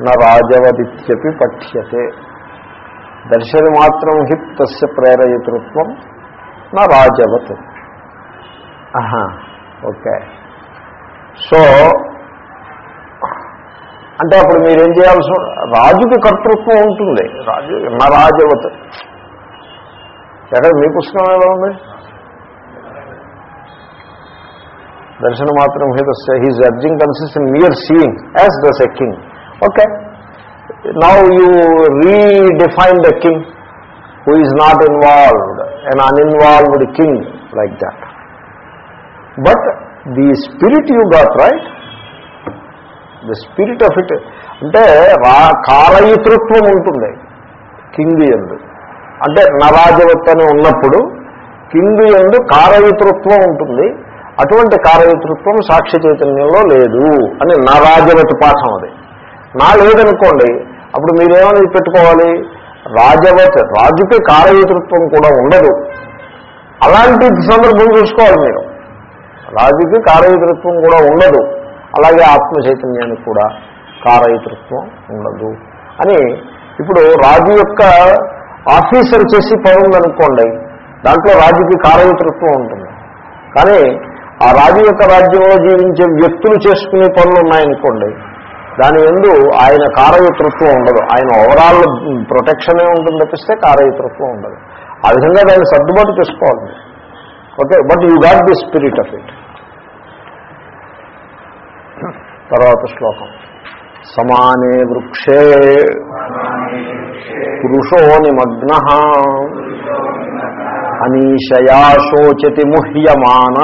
నా రాజవదిత్యపి పఠ్యతే దర్శన మాత్రం హి తస్య ప్రేరయతృత్వం నా రాజవత్ ఓకే సో అంటే అప్పుడు మీరేం చేయాల్సి రాజుకి కర్తృత్వం ఉంటుంది. రాజు నా రాజవత్. ఎక్కడ మీ పుస్తకం ఎలా ఉంది? దర్శన మాత్రం హితస్య he's urging consist in mere seeing as thus a king okay now you redefine the king who is not involved un uninvolved king like that but the spirit you got right the spirit of it అంటే రా కాలయితృత్వం ఉంటుంది. King ఎందు. అంటే నరాజవత్ అని ఉన్నప్పుడు king ఎందు కారయతృత్వం ఉంటుంది. అటువంటి కార్యతృత్వం సాక్షి చైతన్యంలో లేదు అని నా రాజవతి పాఠం అది. నా లేదనుకోండి అప్పుడు మీరేమని పెట్టుకోవాలి? రాజవత్ రాజుకి కారయితృత్వం కూడా ఉండదు. అలాంటి సందర్భం చూసుకోవాలి మీరు. రాజుకి కారయతృత్వం కూడా ఉండదు. అలాగే ఆత్మ చైతన్యానికి కూడా కారయతృత్వం ఉండదు. అని ఇప్పుడు రాజు యొక్క ఆఫీసర్ చేసి పని ఉందనుకోండి దాంట్లో రాజుకి కారయతృత్వం ఉంటుంది. కానీ ఆ రాజు యొక్క రాజ్యంలో జీవించే వ్యక్తులు చేసుకునే పనులు ఉన్నాయనుకోండి దాని ఎందు ఆయన కారయతృత్వం ఉండదు. ఆయన ఓవరాల్ ప్రొటెక్షనే ఉంటుంది తప్పిస్తే కారయతృత్వం ఉండదు. ఆ విధంగా దాన్ని సర్దుబాటు చేసుకోవాలి. Okay but you got the spirit of it. తర్వాత శ్లోకం. సమానే వృక్షే పురుషో నిమగ్న అనీషయా శోచతి ముహ్యమాన.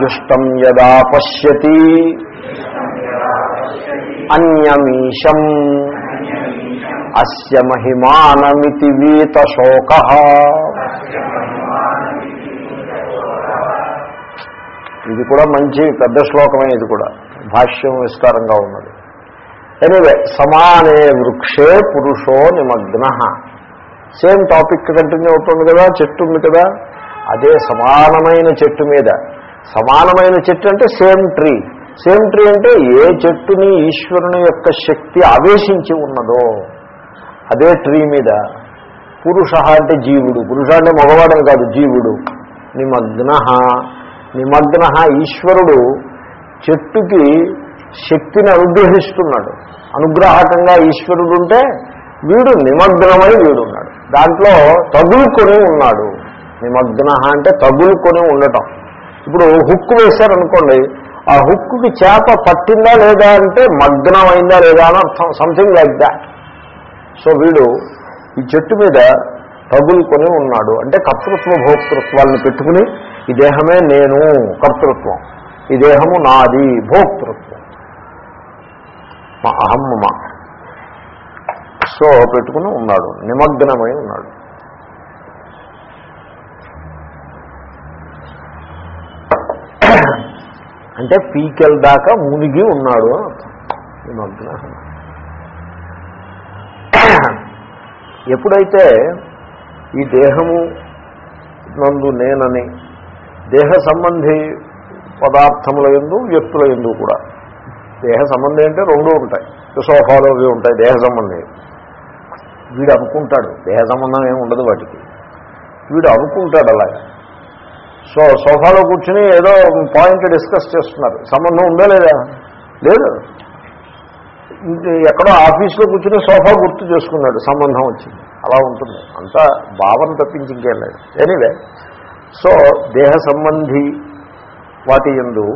దుష్టం యదా పశ్యతి. అన్యమీశం. అస్య మహిమానమితి వీతశోక. ఇది కూడా మంచి పెద్ద శ్లోకమే ఇది కూడా. భాష్యం విస్తారంగా ఉన్నది. ఎనివే సమానే వృక్షే పురుషో నిమగ్న. సేమ్ టాపిక్ కంటిన్యూ అవుతుంది కదా చెట్టు ఉంది కదా. అదే సమానమైన చెట్టు మీద. సమానమైన చెట్టు అంటే సేమ్ ట్రీ. సేమ్ ట్రీ అంటే ఏ చెట్టుని ఈశ్వరుని యొక్క శక్తి ఆవేశించి ఉన్నదో. అదే ట్రీ మీద. పురుష అంటే జీవుడు. పురుష అంటే మగవాడని కాదు జీవుడు. నిమగ్న నిమగ్న ఈశ్వరుడు చెట్టుకి శక్తిని అనుగ్రహిస్తున్నాడు. అనుగ్రాహకంగా ఈశ్వరుడు ఉంటే వీడు నిమగ్నమై వీడున్నాడు. దాంట్లో తగులుకొని ఉన్నాడు. నిమగ్న అంటే తగులుకొని ఉండటం. ఇప్పుడు హుక్ వేశారనుకోండి ఆ హుక్కి చేప పట్టిందా లేదా అంటే మగ్నమైందా లేదా అని అర్థం సంథింగ్ లైక్ దాట్ సో వీడు ఈ చెట్టు మీద తగులుకొని ఉన్నాడు. అంటే కర్తృత్వ భోక్తృత్వాలను పెట్టుకుని ఈ దేహమే నేను కర్తృత్వం. ఈ దేహము నాది భోక్తృత్వం. మా అహం మమ సో పెట్టుకుని ఉన్నాడు నిమగ్నమై ఉన్నాడు. అంటే పీకెల్ దాకా మునిగి ఉన్నాడు నిమగ్న. ఎప్పుడైతే ఈ దేహము నందు నేనని దేహ సంబంధి పదార్థముల ఎందు వ్యక్తుల ఎందు కూడా దేహ సంబంధి అంటే రెండూ ఉంటాయి. సోఫాలు అవి ఉంటాయి దేహ సంబంధి. వీడు అనుకుంటాడు దేహ సంబంధం ఏమి ఉండదు వాటికి. వీడు అనుకుంటాడు అలాగా. సో సోఫాలో కూర్చుని ఏదో పాయింట్ డిస్కస్ చేస్తున్నారు. సంబంధం ఉందా లేదా? లేదు. ఎక్కడో ఆఫీస్లో కూర్చుని సోఫా గుర్తు చేసుకున్నాడు సంబంధం వచ్చింది. అలా ఉంటుంది. అంతా భావన తప్పించి ఇంకేం లేదు. ఎనీవే సో దేహ సంబంధి వాటి ఎందు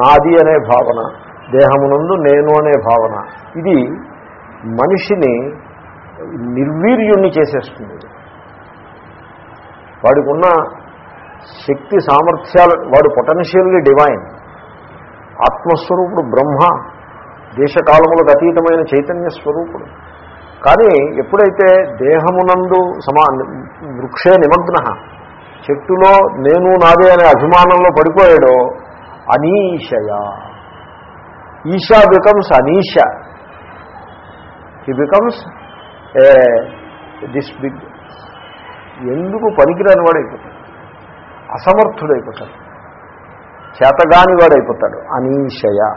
నాది అనే భావన దేహమునందు నేను అనే భావన. ఇది మనిషిని నిర్వీర్యుణ్ణి చేసేస్తుంది. వాడికి ఉన్న శక్తి సామర్థ్యాలు వాడు పొటెన్షియల్లీ డివైన్. ఆత్మస్వరూపుడు బ్రహ్మ దేశకాలములకు అతీతమైన చైతన్య స్వరూపుడు. కానీ ఎప్పుడైతే దేహమునందు సమా వృక్షే నిమగ్న చెట్టులో నేను నాదే అనే అభిమానంలో పడిపోయాడో అనీషయ ఈషా becomes Aneesha he becomes a this big ఎందుకు పనికిరాని వాడైపోతాడు? అసమర్థుడైపోతాడు. చేతగాని వాడైపోతాడు. అనీషయ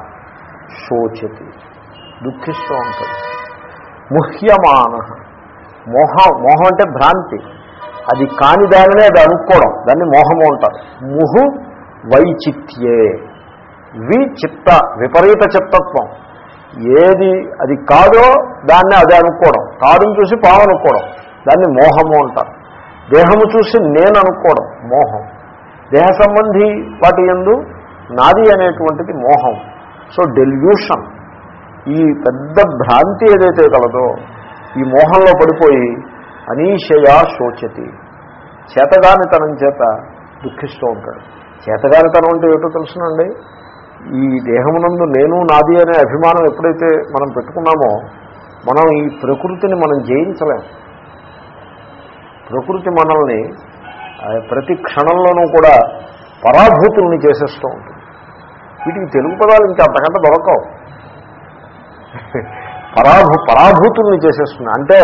శోచతి. దుఃఖిస్తూ ఉంటాడు. ముహ్యమాన. మోహ మోహం అంటే భ్రాంతి. అది కాని దానినే అది అనుకోవడం. దాన్ని మోహము అంటారు. ముహు వైచిత్యే. విచిత్త విపరీత చిత్తత్వం. ఏది అది కాదో దాన్ని అదే అనుకోవడం. కాడును చూసి పాము అనుకోవడం. దాన్ని మోహము అంటారు. దేహము చూసి నేను అనుకోవడం. మోహం. దేహ సంబంధి వాటి ఎందు నాది అనేటువంటిది మోహం. So delusion. ఈ పెద్ద భ్రాంతి ఏదైతే కలదో ఈ మోహంలో పడిపోయి అనీషయా శోచతి. చేతగానితనం చేత దుఃఖిస్తూ ఉంటాడు. చేతగానితనం అంటే ఏటో తెలుసునండి? ఈ దేహమునందు నేను నాది అనే అభిమానం ఎప్పుడైతే మనం పెట్టుకున్నామో మనం ఈ ప్రకృతిని మనం జయించలేం. ప్రకృతి మనల్ని ఆ, ప్రతి క్షణంలోనూ కూడా పరాభూతుల్ని చేసేస్తూ ఉంటుంది. వీటికి తెలుగు పదాలు ఇంకా అంతకంటే దొరకవు. పరాభూ పరాభూతుల్ని చేసేస్తుంది. అంటే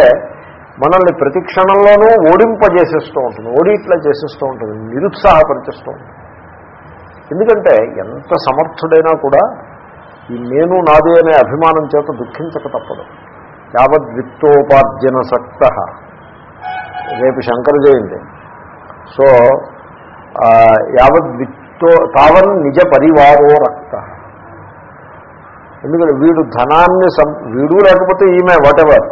మనల్ని ప్రతి క్షణంలోనూ ఓడింపజేసేస్తూ ఉంటుంది ఓడిట్లా చేసేస్తూ ఉంటుంది నిరుత్సాహపరిచేస్తూ ఉంటుంది. ఎందుకంటే ఎంత సమర్థుడైనా కూడా ఈ నేను నాదే అనే అభిమానం చేత దుఃఖించక తప్పదు. యావద్విత్తోపార్జన సక్త. రేపు శంకర జయంతి. సో యావద్విత్తో విత్తో తావన్ నిజ పరివారో రక్త. ఎందుకంటే వీడు ధనాన్ని సం వీడు లేకపోతే ఈమె వాటెవర్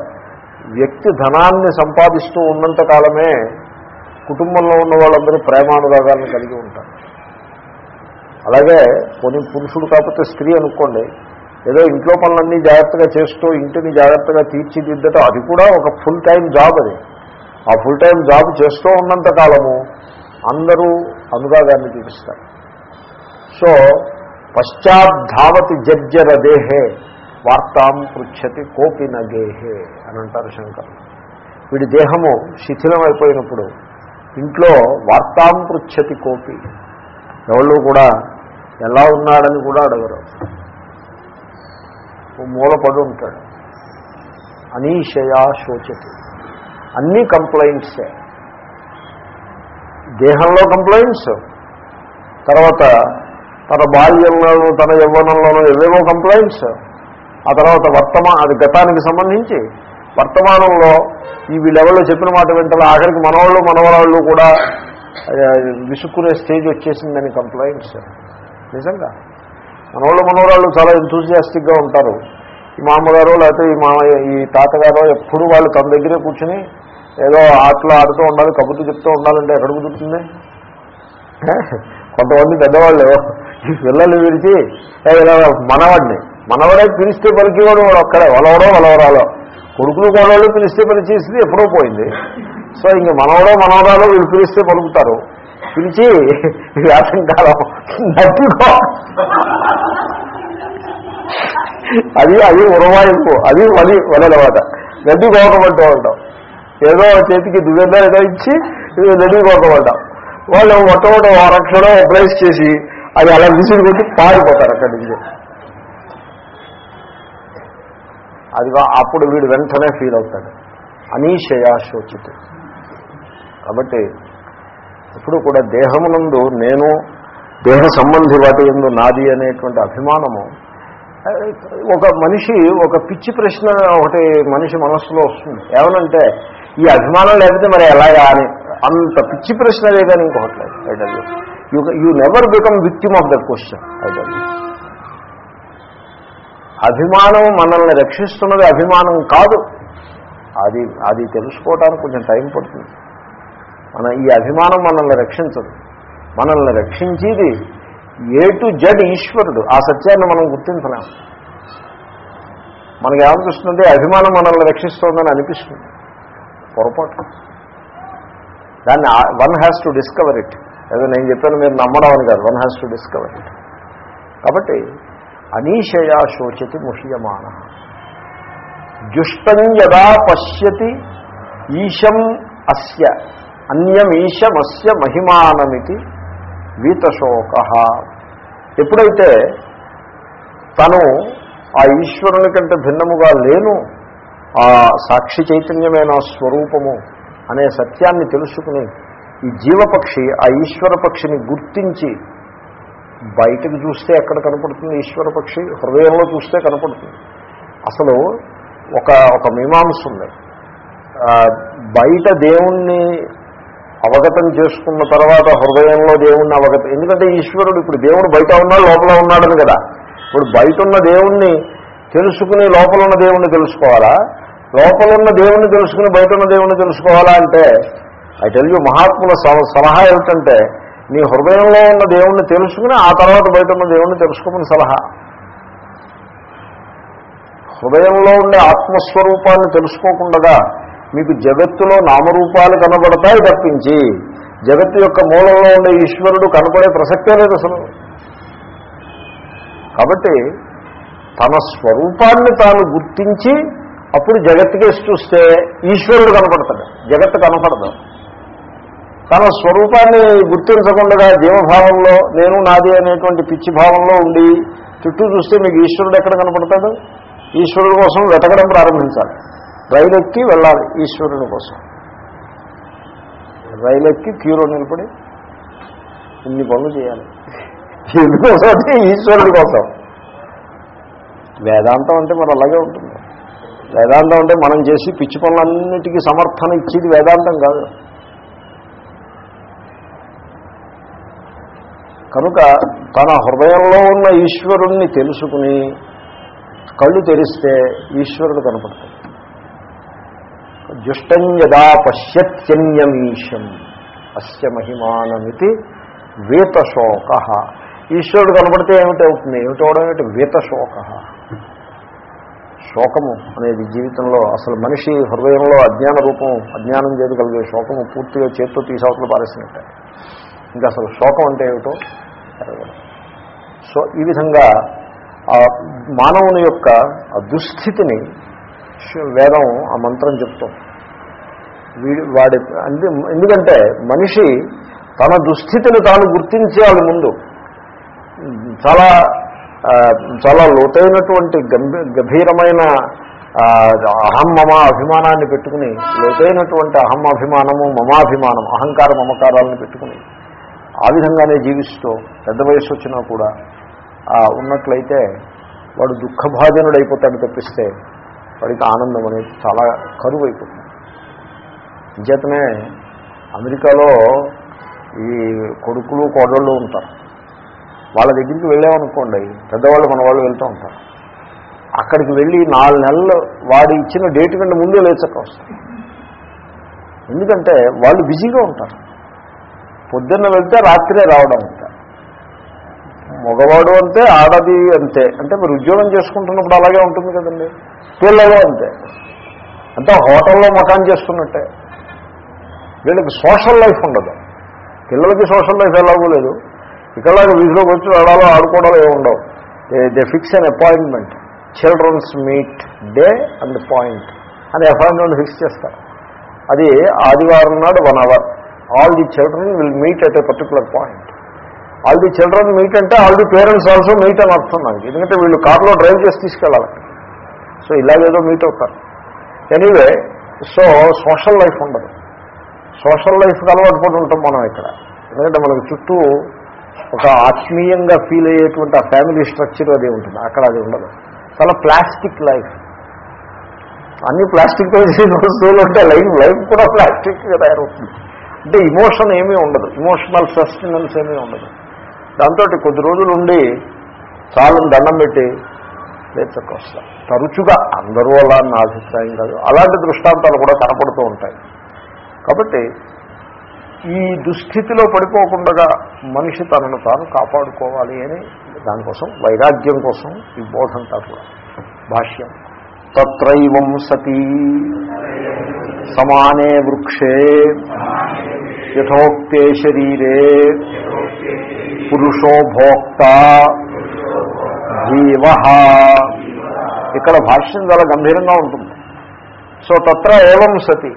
వ్యక్తి ధనాన్ని సంపాదిస్తూ ఉన్నంత కాలమే కుటుంబంలో ఉన్న వాళ్ళందరూ ప్రేమానురాగాలను కలిగి ఉంటారు. అలాగే కొన్ని పురుషుడు కాకపోతే స్త్రీ అనుకోండి ఏదో ఇంట్లో పనులన్నీ జాగ్రత్తగా చేస్తూ ఇంటిని జాగ్రత్తగా తీర్చిదిద్దటం అది కూడా ఒక ఫుల్ టైం జాబ్ అది. ఆ ఫుల్ టైం జాబ్ చేస్తూ ఉన్నంత కాలము అందరూ అనురాగాన్ని చూపిస్తారు. సో పశ్చాద్ధావతి జర్జర దేహే వార్తాం పృచ్చతి కోపిన గేహే అని అంటారు శంకర్. వీడి దేహము శిథిలమైపోయినప్పుడు ఇంట్లో వార్తాం పృచ్చతి కోపి ఎవళ్ళు కూడా ఎలా ఉన్నాడని కూడా అడగరు. మూలపడి ఉంటాడు. అనీషయా శోచతి. అన్నీ కంప్లైంట్సే. దేహంలో కంప్లైంట్స్. తర్వాత తన బాల్యంలోనూ తన యవ్వనంలోనూ ఎవేవో కంప్లైంట్స్. ఆ తర్వాత వర్తమా అది గతానికి సంబంధించి వర్తమానంలో ఈ వీళ్ళెవరో చెప్పిన మాట వెంటనే ఆఖరికి మనవాళ్ళు మనవరాళ్ళు కూడా విసుక్కునే స్టేజ్ వచ్చేసిందని కంప్లైంట్స్. నిజంగా. మనవాళ్ళు మనవరాళ్ళు చాలా ఎంతూజియాస్టిక్గా ఉంటారు. ఈ మామగారు లేకపోతే ఈ మామయ్య ఈ తాతగారు ఎప్పుడు వాళ్ళు తన దగ్గరే కూర్చుని ఏదో ఆటలు ఆడుతూ ఉండాలి కబుర్లు చెప్తూ ఉండాలంటే ఎక్కడ కుదురుతుంది? కొంతమంది పెద్దవాళ్ళు ఈ పిల్లలు విడిచి మనవాడిని. మనవడే పిలిస్తే పలికేవాడు వాడు ఒక్కడే వలవడో వలవరాలో. కొడుకులు కోడవాళ్ళు పిలిస్తే పలిచేసింది ఎప్పుడో పోయింది. సో ఇంక మనవడో మనవరాలో వీళ్ళు పిలిస్తే పలుకుతారు. పిలిచి వేసంకాలం నట్టుకో అది అది ఉరవాయింపు అది వలి వలలవాట. నడ్డి కోకమంటూ ఉంటాం. ఏదో చేతికి దువ్వెందో ఏదో ఇచ్చి నడ్డి కోకమంటాం వాళ్ళు మొట్టమొదటి రక్షణం అప్లైస్ చేసి అది అలా విసిరి పెట్టి పారిపోతారు అక్కడి నుంచి. అది అప్పుడు వీడు వెంటనే ఫీల్ అవుతాడు. అనీషయా శోచిత. కాబట్టి ఎప్పుడు కూడా దేహమునందు నేను దేహ సంబంధి వాటి ఎందు నాది అనేటువంటి అభిమానము. ఒక మనిషి ఒక పిచ్చి ప్రశ్న ఒకటి మనిషి మనస్సులో వస్తుంది. ఏమనంటే ఈ అభిమానం లేకపోతే మరి ఎలాగా అని. అంత పిచ్చి ప్రశ్న లేదని కానీ ఇంకొకటి లేదు you. You never become victim of that question idol అభిమానం మనల్ని రక్షిస్తున్నది అభిమానం కాదు. అది అది తెలుసుకోవడానికి కొంచెం టైం పడుతుంది. మన ఈ అభిమానం మనల్ని రక్షించదు. మనల్ని రక్షించేది ఏ టు జడ్ ఈశ్వరుడు. ఆ సత్యాన్ని మనం గుర్తించలేం. మనకి ఏమనిపిస్తుంది అభిమానం మనల్ని రక్షిస్తోందని అనిపిస్తుంది. పొరపాటు. దాన్ని one has to discover it ఏదో నేను చెప్పాను మీరు నమ్మడం అని కాదు. One has to discover it కాబట్టి అనీషయా శోచతి ముహ్యమాన. జుష్టం యదా పశ్యతి ఈశం అస్య. అన్యమీశమస్య మహిమానమితి వీతశోక. ఎప్పుడైతే తను ఆ ఈశ్వరుని కంటే భిన్నముగా లేను ఆ సాక్షి చైతన్యమైన స్వరూపము అనే సత్యాన్ని తెలుసుకుని ఈ జీవపక్షి ఆ ఈశ్వర పక్షిని గుర్తించి బయటకు చూస్తే ఎక్కడ కనపడుతుంది ఈశ్వర పక్షి హృదయంలో చూస్తే కనపడుతుంది. అసలు ఒక ఒక మీమాంస ఉంది. బయట దేవుణ్ణి అవగతం చేసుకున్న తర్వాత హృదయంలో దేవుణ్ణి అవగతం ఎందుకంటే ఈశ్వరుడు ఇప్పుడు దేవుడు బయట ఉన్నాడు లోపల ఉన్నాడని కదా. ఇప్పుడు బయట ఉన్న దేవుణ్ణి తెలుసుకుని లోపల ఉన్న దేవుణ్ణి తెలుసుకోవాలా? లోపల ఉన్న దేవుణ్ణి తెలుసుకుని బయట ఉన్న దేవుణ్ణి తెలుసుకోవాలా అంటే ఐ టెల్ యూ మహాత్ముల సలహా ఏమిటంటే నీ హృదయంలో ఉన్న దేవుణ్ణి తెలుసుకుని ఆ తర్వాత బయట ఉన్న దేవుణ్ణి తెలుసుకోమని సలహా. హృదయంలో ఉండే ఆత్మస్వరూపాన్ని తెలుసుకోకుండా మీకు జగత్తులో నామరూపాలు కనబడతాయి తప్పించి జగత్తు యొక్క మూలంలో ఉండే ఈశ్వరుడు కనపడే ప్రసక్తే లేదు అసలు. కాబట్టి తన స్వరూపాన్ని తాను గుర్తించి అప్పుడు జగత్తుకేసి చూస్తే ఈశ్వరుడు కనపడతాడు జగత్తు కనపడదు. తన స్వరూపాన్ని గుర్తించకుండా జీవభావంలో నేను నాది అనేటువంటి పిచ్చి భావంలో ఉండి చుట్టూ చూస్తే మీకు ఈశ్వరుడు ఎక్కడ కనపడతాడు? ఈశ్వరుడు కోసం వెతకడం ప్రారంభించాలి. రైలు ఎక్కి వెళ్ళాలి ఈశ్వరుని కోసం. రైలు ఎక్కి క్యూలో నిలబడి ఇన్ని పనులు చేయాలి. ఎందుకోసం అంటే ఈశ్వరుడి కోసం? వేదాంతం అంటే మరి అలాగే ఉంటుంది. వేదాంతం అంటే మనం చేసి పిచ్చి పనులన్నిటికీ సమర్థన ఇచ్చేది వేదాంతం కాదు. కనుక తన హృదయంలో ఉన్న ఈశ్వరుణ్ణి తెలుసుకుని కళ్ళు తెరిస్తే ఈశ్వరుడు కనపడతాడు. జుష్టం యదా పశ్యత్యన్యమీశం. అస్య మహిమానమితి వీతశోక. ఈశ్వరుడు కనబడితే ఏమిటవుతుంది ఏమిటవడం ఏమిటి వీతశోక. శోకము అనేది జీవితంలో అసలు మనిషి హృదయంలో అజ్ఞాన రూపం అజ్ఞానం చేతి కలిగే శోకము పూర్తిగా చేత్తో తీసవతలు పారేసినట్టే. ఇంకా అసలు శోకం అంటే ఏమిటో సో ఈ విధంగా ఆ మానవుని యొక్క ఆ దుస్థితిని వేదం ఆ మంత్రం చెప్తాం. వీడి వాడి అంటే ఎందుకంటే మనిషి తన దుస్థితిని తాను గుర్తించాలి ముందు. చాలా చాలా లోతైనటువంటి గంభీరమైన గభీరమైన అహం మమ అభిమానాన్ని పెట్టుకుని లోతైనటువంటి అహం అభిమానము మమాభిమానం అహంకార మమకారాలను పెట్టుకుని ఆ విధంగానే జీవిస్తూ పెద్ద వయసు వచ్చినా కూడా ఉన్నట్లయితే వాడు దుఃఖభాజనుడైపోతాడు తప్పిస్తే వాడికి ఆనందం అనేది చాలా కరువు అయిపోతుంది అంచేతనే అమెరికాలో ఈ కొడుకులు కోడళ్ళు ఉంటారు. వాళ్ళ దగ్గరికి వెళ్ళామనుకోండి పెద్దవాళ్ళు మన వాళ్ళు వెళ్తూ ఉంటారు. అక్కడికి వెళ్ళి నాలుగు నెలలు వాడు ఇచ్చిన డేట్ కంటే ముందే లేచక్క వస్తుంది ఎందుకంటే వాళ్ళు బిజీగా ఉంటారు. పొద్దున్న వెళ్తే రాత్రే రావడం మగవాడు అంతే ఆడది అంతే. అంటే మీరు ఉద్యోగం చేసుకుంటున్నప్పుడు అలాగే ఉంటుంది కదండి. పిల్లలు అంతే. అంతా హోటల్లో మకాన్ చేస్తున్నట్టే. వీళ్ళకి సోషల్ లైఫ్ ఉండదు. పిల్లలకి సోషల్ లైఫ్ ఎలాగో లేదు. ఇక్కడలాగా వీధిలోకి వచ్చి వెళ్ళాలో ఆడుకోవడాలో ఏమి ఉండవు. They fix an appointment. Children's meet day and point. అని అపాయింట్మెంట్ ఫిక్స్ చేస్తారు. అది ఆదివారం నాడు one hour. All the children will meet at a particular point. All the children meet అంటే all the parents also meet అని అర్థం నాకు. ఎందుకంటే వీళ్ళు కార్లో డ్రైవ్ చేసి తీసుకెళ్ళాలి. సో ఇలాగేదో మీట్ అవుతారు. ఎనీవే సో సోషల్ లైఫ్ ఉండదు. సోషల్ లైఫ్కి అలవాటు పడి ఉంటాం మనం ఇక్కడ. ఎందుకంటే మనకు చుట్టూ ఒక ఆత్మీయంగా ఫీల్ అయ్యేటువంటి ఆ ఫ్యామిలీ స్ట్రక్చర్ అది ఉంటుంది. అక్కడ అది ఉండదు. చాలా ప్లాస్టిక్ లైఫ్ అన్ని ప్లాస్టిక్ చేసిన వస్తువులు ఉంటే లైఫ్ లైఫ్ కూడా ప్లాస్టిక్గా తయారవుతుంది. అంటే ఇమోషన్ ఏమీ ఉండదు. ఇమోషనల్ సస్టెనెన్స్ ఏమీ ఉండదు. దాంతో కొద్ది రోజులు ఉండి చాలని దండం పెట్టి లేచక్క వస్తాం తరచుగా అందరూ అలా నా అభిప్రాయం కాదు. అలాంటి దృష్టాంతాలు కూడా కనపడుతూ ఉంటాయి. కాబట్టి ఈ దుస్థితిలో పడిపోకుండా మనిషి తనను తాను కాపాడుకోవాలి అని దానికోసం వైరాగ్యం కోసం ఈ బోధ కూడా. భాష్యం. తత్రైవం సతీ. సమానే వృక్షే. యథోక్తే శరీరే. పురుషో భోక్త. జీవ ఇక్కడ భాష్యం చాలా గంభీరంగా ఉంటుంది. సో తత్ర ఏవం సతి.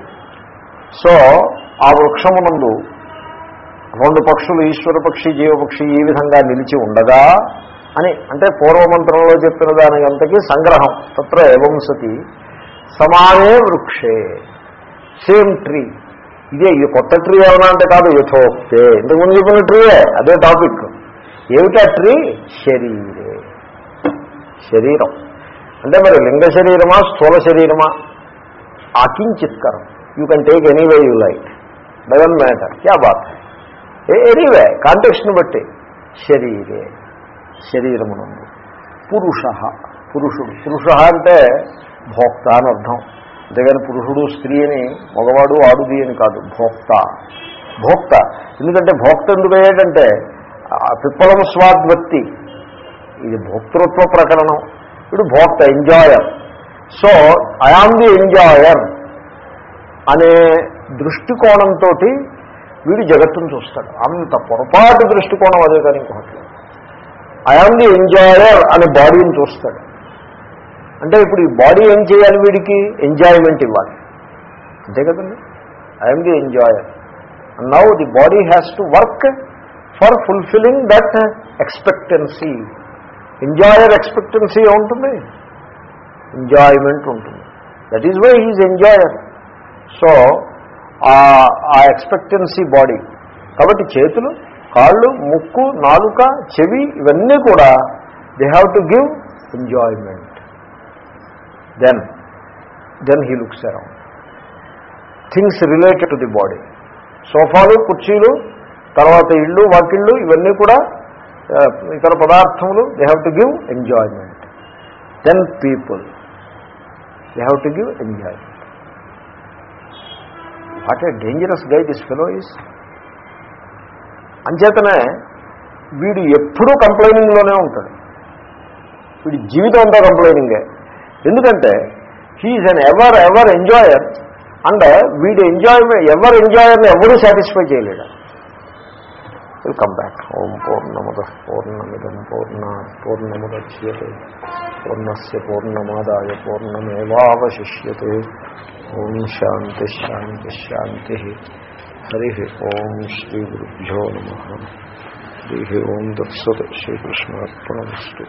సో ఆ వృక్షమునందు రెండు పక్షులు ఈశ్వర పక్షి జీవపక్షి ఈ విధంగా నిలిచి ఉండగా అని అంటే పూర్వమంత్రంలో చెప్పిన దాని అంతకీ సంగ్రహం. తత్ర ఏవం సతి. సమానే వృక్షే. Same tree. ఇదే ఇది కొత్త ట్రీ ఏమన్నా అంటే కాదు యథోక్తే. ఇంతకుముందు చెప్పిన ట్రీయే అదే టాపిక్. ఏమిటా ట్రీ? శరీరే. శరీరం. అంటే మరి లింగ శరీరమా స్థూల శరీరమా? అకించిత్కరం you can take anyway you like doesn't matter క్యా బాత్ ఎనీవే కాంటెక్స్ట్ని బట్టి శరీరే శరీరమునందు పురుష. పురుషుడు పురుష అంటే భోక్త అని అర్థం అంతేగాని పురుషుడు స్త్రీ అని మగవాడు ఆడుది అని కాదు. భోక్త. భోక్త. ఎందుకంటే భోక్త ఎందుకు అయ్యాడంటే పిప్పలం స్వాద్వత్తి ఇది భోక్తృత్వ ప్రకరణం. ఇప్పుడు భోక్త enjoyer. So I am the enjoyer అనే దృష్టికోణంతో వీడు జగత్తును చూస్తాడు. అంత పొరపాటు దృష్టికోణం అదే కానీ ఇంకొకటి. ఐఆమ్ ది ఎంజాయర్ అనే బాడీని చూస్తాడు. అంటే ఇప్పుడు ఈ బాడీ ఏం చేయాలి వీడికి? ఎంజాయ్మెంట్ ఇవ్వాలి. అంతే కదండి? I'm the enjoyer now the body has to work for fulfilling that expectancy enjoyer expectancy ఏముంటుంది ఎంజాయ్మెంట్ ఉంటుంది. That is why he's enjoyer so ఆ ఎక్స్పెక్టెన్సీ బాడీ కాబట్టి చేతులు కాళ్ళు ముక్కు నాలుక చెవి ఇవన్నీ కూడా they have to give enjoyment then then he looks around things related to the body సోఫాలు కుర్చీలు తర్వాత ఇళ్ళు వాకిళ్ళు ఇవన్నీ కూడా ఇతర పదార్థములు they have to give enjoyment then people they have to give enjoyment what a dangerous guy this fellow is అంచేతనే వీడు ఎప్పుడూ కంప్లైనింగ్లోనే ఉంటాడు. వీడి జీవితం అంతా కంప్లైనింగే ఎందుకంటే he is an ever ever enjoyer and వీడి ఎంజాయ్మెంట్ ఎవర్ ఎంజాయర్ని ఎవరూ సాటిస్ఫై చేయలేడు. విల్ కమ్ బ్యాక్ ఓం పూర్ణముద పూర్ణమిదం పూర్ణ పూర్ణముద్య పూర్ణస్ పూర్ణమాదాయ పూర్ణమేవాశిష్యే ఓం శాంతి శాంతి శాంతి హరి ఓం శ్రీ గురుభ్యో నమ హరి ఓం దత్సత్ శ్రీకృష్ణార్పణమస్తు